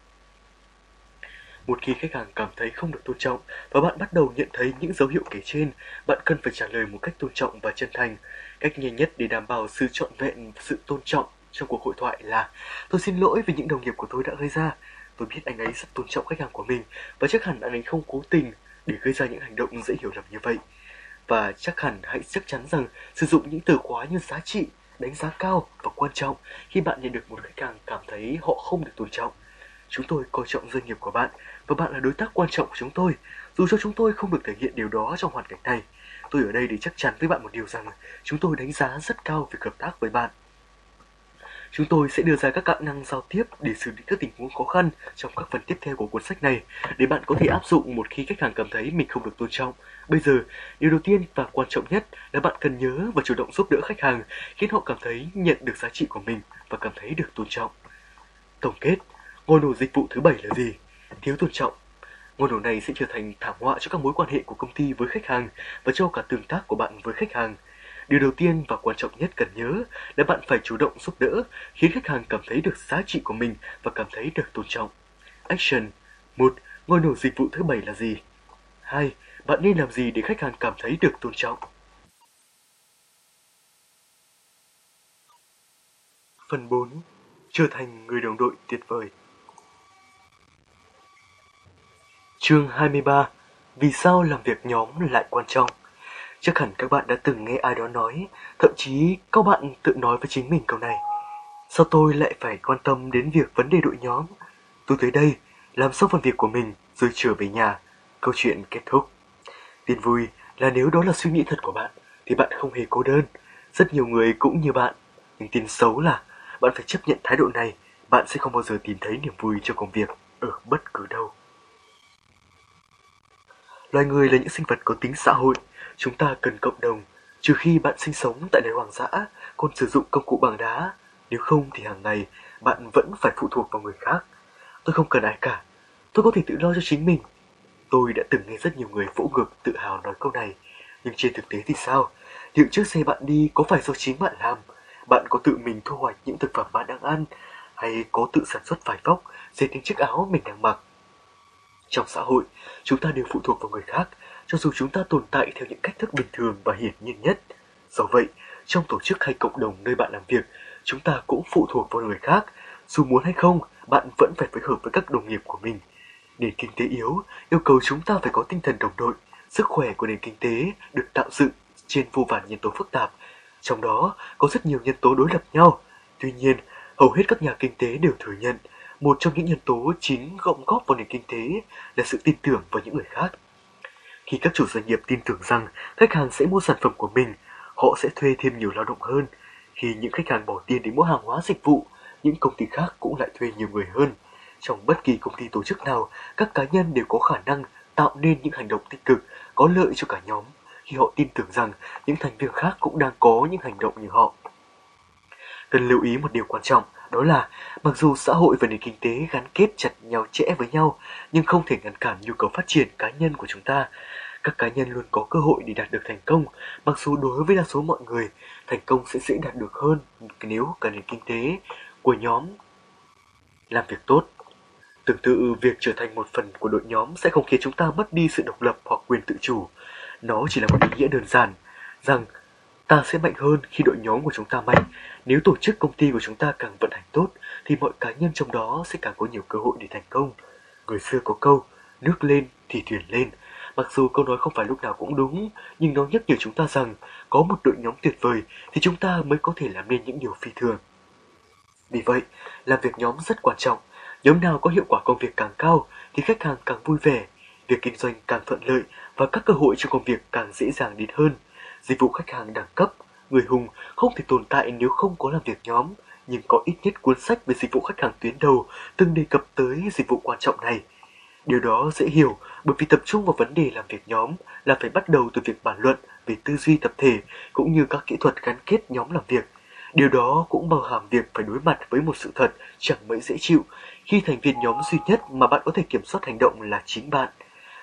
Một khi khách hàng cảm thấy không được tôn trọng và bạn bắt đầu nhận thấy những dấu hiệu kể trên, bạn cần phải trả lời một cách tôn trọng và chân thành. Cách nhanh nhất để đảm bảo sự trọn vẹn và sự tôn trọng trong cuộc hội thoại là Tôi xin lỗi vì những đồng nghiệp của tôi đã gây ra. Tôi biết anh ấy rất tôn trọng khách hàng của mình và chắc hẳn anh ấy không cố tình để gây ra những hành động dễ hiểu lầm như vậy. Và chắc hẳn hãy chắc chắn rằng sử dụng những từ khóa như giá trị, đánh giá cao và quan trọng khi bạn nhận được một khách hàng cảm thấy họ không được tôn trọng. Chúng tôi coi trọng doanh nghiệp của bạn và bạn là đối tác quan trọng của chúng tôi, dù cho chúng tôi không được thể hiện điều đó trong hoàn cảnh này. Tôi ở đây để chắc chắn với bạn một điều rằng chúng tôi đánh giá rất cao việc hợp tác với bạn. Chúng tôi sẽ đưa ra các kỹ năng giao tiếp để xử lý các tình huống khó khăn trong các phần tiếp theo của cuốn sách này để bạn có thể áp dụng một khi khách hàng cảm thấy mình không được tôn trọng. Bây giờ, điều đầu tiên và quan trọng nhất là bạn cần nhớ và chủ động giúp đỡ khách hàng khiến họ cảm thấy nhận được giá trị của mình và cảm thấy được tôn trọng. Tổng kết, ngôi đồ dịch vụ thứ bảy là gì? Thiếu tôn trọng. Ngôi ngữ này sẽ trở thành thảm họa cho các mối quan hệ của công ty với khách hàng và cho cả tương tác của bạn với khách hàng. Điều đầu tiên và quan trọng nhất cần nhớ là bạn phải chủ động giúp đỡ, khiến khách hàng cảm thấy được giá trị của mình và cảm thấy được tôn trọng. Action 1. Ngôi nổ dịch vụ thứ bảy là gì? 2. Bạn nên làm gì để khách hàng cảm thấy được tôn trọng? Phần 4. Trở thành người đồng đội tuyệt vời Chương 23 Vì sao làm việc nhóm lại quan trọng? Chắc hẳn các bạn đã từng nghe ai đó nói, thậm chí các bạn tự nói với chính mình câu này. Sao tôi lại phải quan tâm đến việc vấn đề đội nhóm? Tôi tới đây, làm xong phần việc của mình rồi trở về nhà. Câu chuyện kết thúc. Tin vui là nếu đó là suy nghĩ thật của bạn, thì bạn không hề cô đơn. Rất nhiều người cũng như bạn. Nhưng tin xấu là bạn phải chấp nhận thái độ này, bạn sẽ không bao giờ tìm thấy niềm vui trong công việc ở bất cứ đâu. Loài người là những sinh vật có tính xã hội, chúng ta cần cộng đồng, trừ khi bạn sinh sống tại nơi hoang dã, còn sử dụng công cụ bằng đá, nếu không thì hàng ngày bạn vẫn phải phụ thuộc vào người khác. Tôi không cần ai cả, tôi có thể tự lo cho chính mình. Tôi đã từng nghe rất nhiều người vỗ ngực tự hào nói câu này, nhưng trên thực tế thì sao? Những chiếc xe bạn đi có phải do chính bạn làm? Bạn có tự mình thu hoạch những thực phẩm bạn đang ăn, hay có tự sản xuất vải vóc, dệt những chiếc áo mình đang mặc? Trong xã hội, chúng ta đều phụ thuộc vào người khác, cho dù chúng ta tồn tại theo những cách thức bình thường và hiển nhiên nhất. Do vậy, trong tổ chức hay cộng đồng nơi bạn làm việc, chúng ta cũng phụ thuộc vào người khác. Dù muốn hay không, bạn vẫn phải phối hợp với các đồng nghiệp của mình. Nền kinh tế yếu yêu cầu chúng ta phải có tinh thần đồng đội. Sức khỏe của nền kinh tế được tạo dựng trên vô vàn nhân tố phức tạp. Trong đó có rất nhiều nhân tố đối lập nhau. Tuy nhiên, hầu hết các nhà kinh tế đều thừa nhận một trong những nhân tố chính gọng góp vào nền kinh tế là sự tin tưởng vào những người khác. Khi các chủ doanh nghiệp tin tưởng rằng khách hàng sẽ mua sản phẩm của mình, họ sẽ thuê thêm nhiều lao động hơn. Khi những khách hàng bỏ tiền để mua hàng hóa dịch vụ, những công ty khác cũng lại thuê nhiều người hơn. Trong bất kỳ công ty tổ chức nào, các cá nhân đều có khả năng tạo nên những hành động tích cực, có lợi cho cả nhóm khi họ tin tưởng rằng những thành viên khác cũng đang có những hành động như họ. Cần lưu ý một điều quan trọng, đó là mặc dù xã hội và nền kinh tế gắn kết chặt nhau chẽ với nhau, nhưng không thể ngăn cản nhu cầu phát triển cá nhân của chúng ta. Các cá nhân luôn có cơ hội để đạt được thành công, mặc dù đối với đa số mọi người, thành công sẽ dễ đạt được hơn nếu cả nền kinh tế của nhóm làm việc tốt. Tương tự, việc trở thành một phần của đội nhóm sẽ không khiến chúng ta mất đi sự độc lập hoặc quyền tự chủ. Nó chỉ là một ý nghĩa đơn giản, rằng ta sẽ mạnh hơn khi đội nhóm của chúng ta mạnh. Nếu tổ chức công ty của chúng ta càng vận hành tốt, thì mọi cá nhân trong đó sẽ càng có nhiều cơ hội để thành công. Người xưa có câu, nước lên thì thuyền lên. Mặc dù câu nói không phải lúc nào cũng đúng, nhưng nó nhắc nhở chúng ta rằng có một đội nhóm tuyệt vời thì chúng ta mới có thể làm nên những điều phi thường. Vì vậy, làm việc nhóm rất quan trọng. Nhóm nào có hiệu quả công việc càng cao thì khách hàng càng vui vẻ, việc kinh doanh càng thuận lợi và các cơ hội cho công việc càng dễ dàng đến hơn. Dịch vụ khách hàng đẳng cấp, người hùng không thể tồn tại nếu không có làm việc nhóm, nhưng có ít nhất cuốn sách về dịch vụ khách hàng tuyến đầu từng đề cập tới dịch vụ quan trọng này. Điều đó dễ hiểu bởi vì tập trung vào vấn đề làm việc nhóm là phải bắt đầu từ việc bàn luận về tư duy tập thể cũng như các kỹ thuật gắn kết nhóm làm việc. Điều đó cũng bao hàm việc phải đối mặt với một sự thật chẳng mấy dễ chịu khi thành viên nhóm duy nhất mà bạn có thể kiểm soát hành động là chính bạn.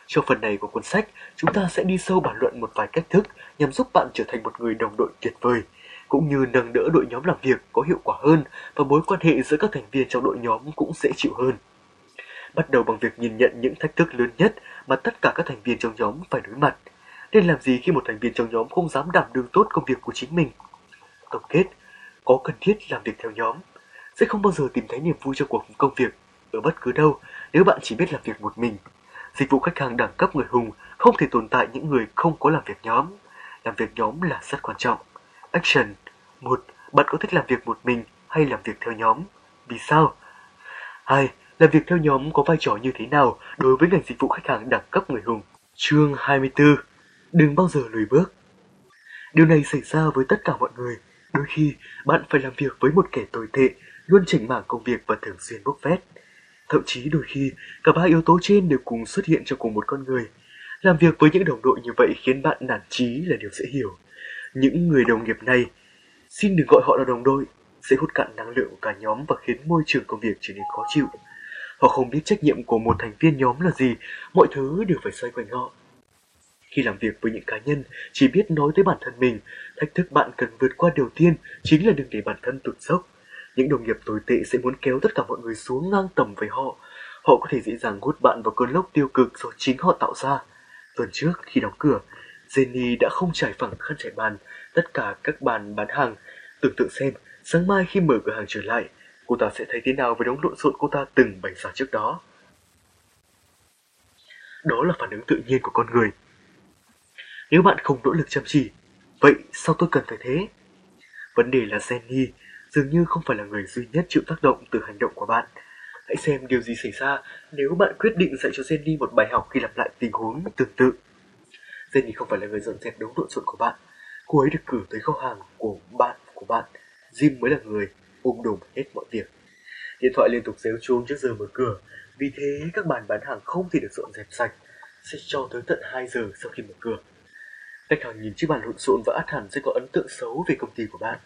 Trong phần này của cuốn sách, chúng ta sẽ đi sâu bàn luận một vài cách thức nhằm giúp bạn trở thành một người đồng đội tuyệt vời, cũng như nâng đỡ đội nhóm làm việc có hiệu quả hơn và mối quan hệ giữa các thành viên trong đội nhóm cũng dễ chịu hơn. Bắt đầu bằng việc nhìn nhận những thách thức lớn nhất mà tất cả các thành viên trong nhóm phải đối mặt. Nên làm gì khi một thành viên trong nhóm không dám đảm đương tốt công việc của chính mình? Tổng kết, có cần thiết làm việc theo nhóm, sẽ không bao giờ tìm thấy niềm vui cho cuộc công việc ở bất cứ đâu nếu bạn chỉ biết làm việc một mình. Dịch vụ khách hàng đẳng cấp người hùng không thể tồn tại những người không có làm việc nhóm. Làm việc nhóm là rất quan trọng. Action 1. Bạn có thích làm việc một mình hay làm việc theo nhóm? Vì sao? 2. Làm việc theo nhóm có vai trò như thế nào đối với ngành dịch vụ khách hàng đẳng cấp người hùng? Chương 24 Đừng bao giờ lùi bước Điều này xảy ra với tất cả mọi người. Đôi khi, bạn phải làm việc với một kẻ tồi tệ, luôn chỉnh mảng công việc và thường xuyên bốc phét. Thậm chí đôi khi, cả ba yếu tố trên đều cùng xuất hiện trong cùng một con người. Làm việc với những đồng đội như vậy khiến bạn nản chí là điều dễ hiểu. Những người đồng nghiệp này, xin đừng gọi họ là đồng đội, sẽ hút cạn năng lượng của cả nhóm và khiến môi trường công việc trở nên khó chịu. Họ không biết trách nhiệm của một thành viên nhóm là gì, mọi thứ đều phải xoay quanh họ. Khi làm việc với những cá nhân chỉ biết nói tới bản thân mình, thách thức bạn cần vượt qua đầu tiên chính là đừng để bản thân tụt dốc. Những đồng nghiệp tồi tệ sẽ muốn kéo tất cả mọi người xuống ngang tầm với họ. Họ có thể dễ dàng hút bạn vào cơn lốc tiêu cực do chính họ tạo ra. Tuần trước khi đóng cửa, Jenny đã không trải phẳng khăn trải bàn tất cả các bàn bán hàng. Tưởng tượng xem, sáng mai khi mở cửa hàng trở lại, cô ta sẽ thấy thế nào với đống lộn xộn cô ta từng bày ra trước đó. Đó là phản ứng tự nhiên của con người. Nếu bạn không nỗ lực chăm chỉ, vậy sao tôi cần phải thế? Vấn đề là Jenny dường như không phải là người duy nhất chịu tác động từ hành động của bạn. Hãy xem điều gì xảy ra nếu bạn quyết định dạy cho Jenny một bài học khi lặp lại tình huống tương tự. Jenny không phải là người dọn dẹp đống lộn xộn của bạn. Cô ấy được cử tới kho hàng của bạn của bạn. Jim mới là người ôm đùm hết mọi việc. Điện thoại liên tục réo chuông trước giờ mở cửa. Vì thế, các bàn bán hàng không thể được dọn dẹp sạch. Sẽ cho tới tận 2 giờ sau khi mở cửa. Khách hàng nhìn chiếc bàn lộn xộn và át hẳn sẽ có ấn tượng xấu về công ty của bạn.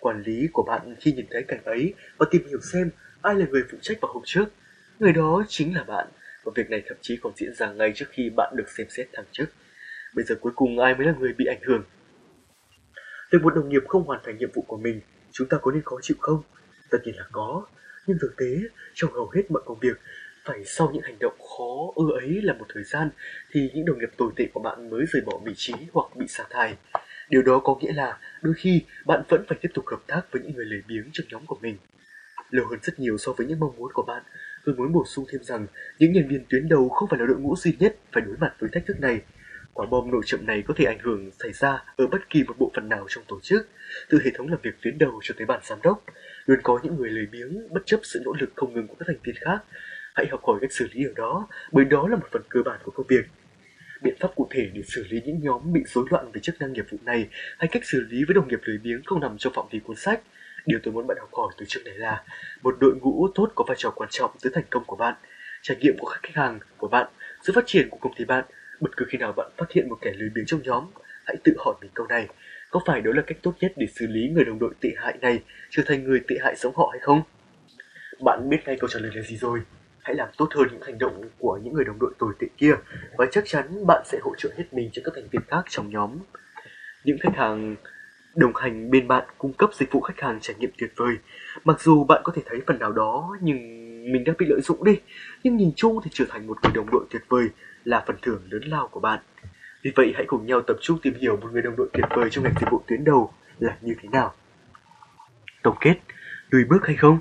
Quản lý của bạn khi nhìn thấy cảnh ấy và tìm hiểu xem ai là người phụ trách vào hôm trước. Người đó chính là bạn, và việc này thậm chí còn diễn ra ngay trước khi bạn được xem xét thăng chức. Bây giờ cuối cùng ai mới là người bị ảnh hưởng? Việc một đồng nghiệp không hoàn thành nhiệm vụ của mình, chúng ta có nên khó chịu không? Tất nhiên là có, nhưng thực tế, trong hầu hết mọi công việc, phải sau những hành động khó ưa ấy là một thời gian thì những đồng nghiệp tồi tệ của bạn mới rời bỏ vị trí hoặc bị sa thải. Điều đó có nghĩa là đôi khi bạn vẫn phải tiếp tục hợp tác với những người lười biếng trong nhóm của mình. Lâu hơn rất nhiều so với những mong muốn của bạn, tôi muốn bổ sung thêm rằng những nhân viên tuyến đầu không phải là đội ngũ duy nhất phải đối mặt với thách thức này. Quả bom nội chậm này có thể ảnh hưởng xảy ra ở bất kỳ một bộ phận nào trong tổ chức, từ hệ thống làm việc tuyến đầu cho tới bàn giám đốc. Luôn có những người lười biếng bất chấp sự nỗ lực không ngừng của các thành viên khác. Hãy học hỏi cách xử lý điều đó, bởi đó là một phần cơ bản của công việc biện pháp cụ thể để xử lý những nhóm bị rối loạn về chức năng nghiệp vụ này hay cách xử lý với đồng nghiệp lười biếng không nằm trong phạm vi cuốn sách. Điều tôi muốn bạn học hỏi từ trước này là một đội ngũ tốt có vai trò quan trọng tới thành công của bạn. Trải nghiệm của khách hàng của bạn, sự phát triển của công ty bạn, bất cứ khi nào bạn phát hiện một kẻ lười biếng trong nhóm, hãy tự hỏi mình câu này, có phải đó là cách tốt nhất để xử lý người đồng đội tệ hại này trở thành người tệ hại giống họ hay không? Bạn biết ngay câu trả lời là gì rồi. Hãy làm tốt hơn những hành động của những người đồng đội tồi tệ kia và chắc chắn bạn sẽ hỗ trợ hết mình cho các thành viên khác trong nhóm. Những khách hàng đồng hành bên bạn cung cấp dịch vụ khách hàng trải nghiệm tuyệt vời. Mặc dù bạn có thể thấy phần nào đó nhưng mình đã bị lợi dụng đi, nhưng nhìn chung thì trở thành một người đồng đội tuyệt vời là phần thưởng lớn lao của bạn. Vì vậy hãy cùng nhau tập trung tìm hiểu một người đồng đội tuyệt vời trong ngành dịch vụ tuyến đầu là như thế nào. Tổng kết, lùi bước hay không?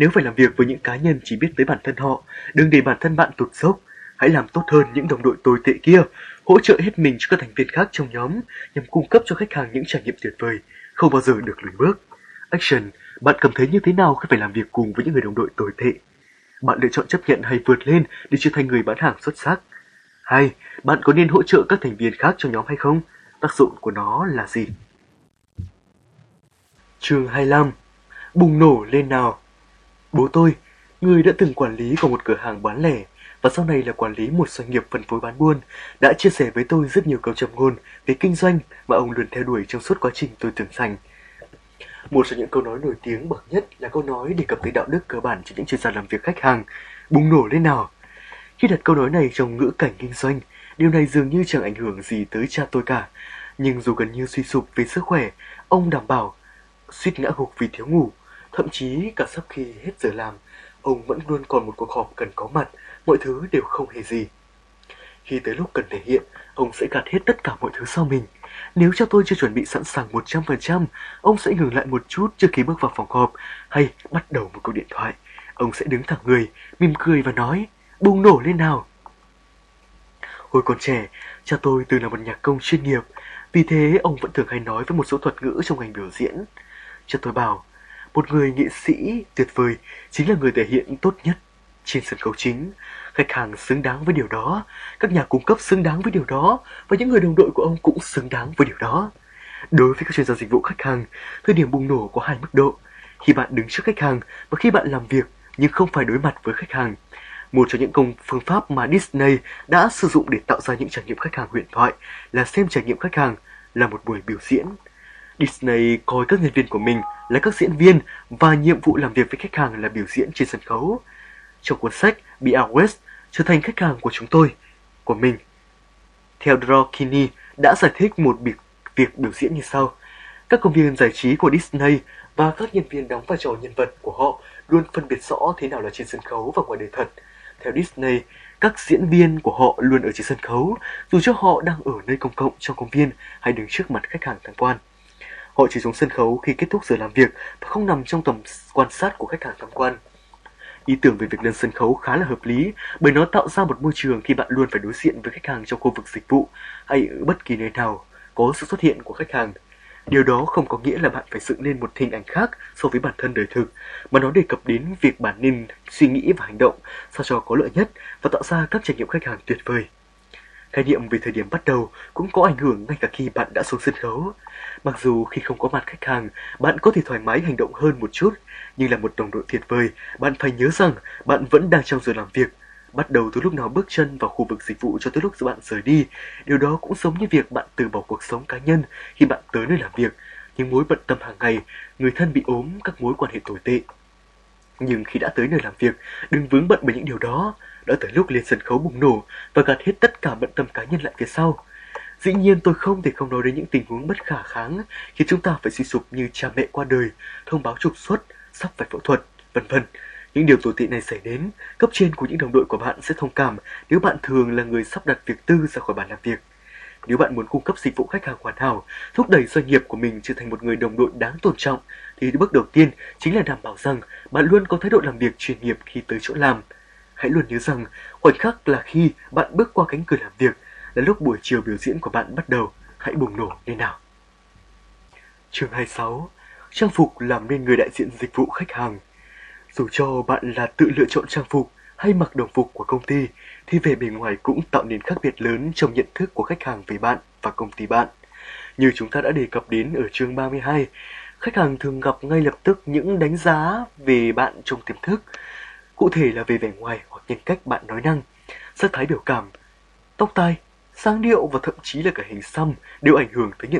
Nếu phải làm việc với những cá nhân chỉ biết tới bản thân họ, đừng để bản thân bạn tụt dốc. Hãy làm tốt hơn những đồng đội tồi tệ kia, hỗ trợ hết mình cho các thành viên khác trong nhóm nhằm cung cấp cho khách hàng những trải nghiệm tuyệt vời, không bao giờ được lùi bước. Action, bạn cảm thấy như thế nào khi phải làm việc cùng với những người đồng đội tồi tệ? Bạn lựa chọn chấp nhận hay vượt lên để trở thành người bán hàng xuất sắc? Hay bạn có nên hỗ trợ các thành viên khác trong nhóm hay không? Tác dụng của nó là gì? Chương 25 Bùng nổ lên nào Bố tôi, người đã từng quản lý của một cửa hàng bán lẻ và sau này là quản lý một doanh nghiệp phân phối bán buôn, đã chia sẻ với tôi rất nhiều câu châm ngôn về kinh doanh mà ông luôn theo đuổi trong suốt quá trình tôi trưởng thành. Một trong những câu nói nổi tiếng bậc nhất là câu nói đề cập tới đạo đức cơ bản cho những chuyên gia làm việc khách hàng. Bùng nổ lên nào! Khi đặt câu nói này trong ngữ cảnh kinh doanh, điều này dường như chẳng ảnh hưởng gì tới cha tôi cả. Nhưng dù gần như suy sụp về sức khỏe, ông đảm bảo suýt ngã gục vì thiếu ngủ. Thậm chí cả sắp khi hết giờ làm, ông vẫn luôn còn một cuộc họp cần có mặt, mọi thứ đều không hề gì. Khi tới lúc cần thể hiện, ông sẽ gạt hết tất cả mọi thứ sau mình. Nếu cho tôi chưa chuẩn bị sẵn sàng 100%, ông sẽ ngừng lại một chút trước khi bước vào phòng họp hay bắt đầu một cuộc điện thoại. Ông sẽ đứng thẳng người, mỉm cười và nói, bùng nổ lên nào. Hồi còn trẻ, cha tôi từng là một nhạc công chuyên nghiệp, vì thế ông vẫn thường hay nói với một số thuật ngữ trong ngành biểu diễn. Cha tôi bảo, một người nghệ sĩ tuyệt vời chính là người thể hiện tốt nhất trên sân khấu chính. Khách hàng xứng đáng với điều đó, các nhà cung cấp xứng đáng với điều đó và những người đồng đội của ông cũng xứng đáng với điều đó. Đối với các chuyên gia dịch vụ khách hàng, thời điểm bùng nổ có hai mức độ. Khi bạn đứng trước khách hàng và khi bạn làm việc nhưng không phải đối mặt với khách hàng. Một trong những công phương pháp mà Disney đã sử dụng để tạo ra những trải nghiệm khách hàng huyền thoại là xem trải nghiệm khách hàng là một buổi biểu diễn. Disney coi các nhân viên của mình là các diễn viên và nhiệm vụ làm việc với khách hàng là biểu diễn trên sân khấu. Trong cuốn sách Be Our West trở thành khách hàng của chúng tôi, của mình. Theo Kinney đã giải thích một việc, việc biểu diễn như sau. Các công viên giải trí của Disney và các nhân viên đóng vai trò nhân vật của họ luôn phân biệt rõ thế nào là trên sân khấu và ngoài đời thật. Theo Disney, các diễn viên của họ luôn ở trên sân khấu, dù cho họ đang ở nơi công cộng trong công viên hay đứng trước mặt khách hàng tham quan. Họ chỉ xuống sân khấu khi kết thúc giờ làm việc và không nằm trong tầm quan sát của khách hàng tham quan. Ý tưởng về việc lên sân khấu khá là hợp lý bởi nó tạo ra một môi trường khi bạn luôn phải đối diện với khách hàng trong khu vực dịch vụ hay ở bất kỳ nơi nào có sự xuất hiện của khách hàng. Điều đó không có nghĩa là bạn phải dựng nên một hình ảnh khác so với bản thân đời thực, mà nó đề cập đến việc bạn nên suy nghĩ và hành động sao cho có lợi nhất và tạo ra các trải nghiệm khách hàng tuyệt vời. Khái niệm về thời điểm bắt đầu cũng có ảnh hưởng ngay cả khi bạn đã xuống sân khấu. Mặc dù khi không có mặt khách hàng, bạn có thể thoải mái hành động hơn một chút, nhưng là một đồng đội tuyệt vời, bạn phải nhớ rằng bạn vẫn đang trong giờ làm việc. Bắt đầu từ lúc nào bước chân vào khu vực dịch vụ cho tới lúc bạn rời đi, điều đó cũng giống như việc bạn từ bỏ cuộc sống cá nhân khi bạn tới nơi làm việc, những mối bận tâm hàng ngày, người thân bị ốm, các mối quan hệ tồi tệ. Nhưng khi đã tới nơi làm việc, đừng vướng bận bởi những điều đó, đã tới lúc lên sân khấu bùng nổ và gạt hết tất cả bận tâm cá nhân lại phía sau. Dĩ nhiên tôi không thể không nói đến những tình huống bất khả kháng khiến chúng ta phải suy sụp như cha mẹ qua đời, thông báo trục xuất, sắp phải phẫu thuật, vân vân. Những điều tồi tệ này xảy đến, cấp trên của những đồng đội của bạn sẽ thông cảm nếu bạn thường là người sắp đặt việc tư ra khỏi bàn làm việc. Nếu bạn muốn cung cấp dịch vụ khách hàng hoàn hảo, thúc đẩy doanh nghiệp của mình trở thành một người đồng đội đáng tôn trọng, thì bước đầu tiên chính là đảm bảo rằng bạn luôn có thái độ làm việc chuyên nghiệp khi tới chỗ làm. Hãy luôn nhớ rằng, khoảnh khắc là khi bạn bước qua cánh cửa làm việc, là lúc buổi chiều biểu diễn của bạn bắt đầu. Hãy bùng nổ lên nào. Chương 26 Trang phục làm nên người đại diện dịch vụ khách hàng Dù cho bạn là tự lựa chọn trang phục hay mặc đồng phục của công ty thì về bề ngoài cũng tạo nên khác biệt lớn trong nhận thức của khách hàng về bạn và công ty bạn. Như chúng ta đã đề cập đến ở chương 32, khách hàng thường gặp ngay lập tức những đánh giá về bạn trong tiềm thức, cụ thể là về vẻ ngoài hoặc nhân cách bạn nói năng, sắc thái biểu cảm, tóc tai, sáng điệu và thậm chí là cả hình xăm đều ảnh hưởng tới nhận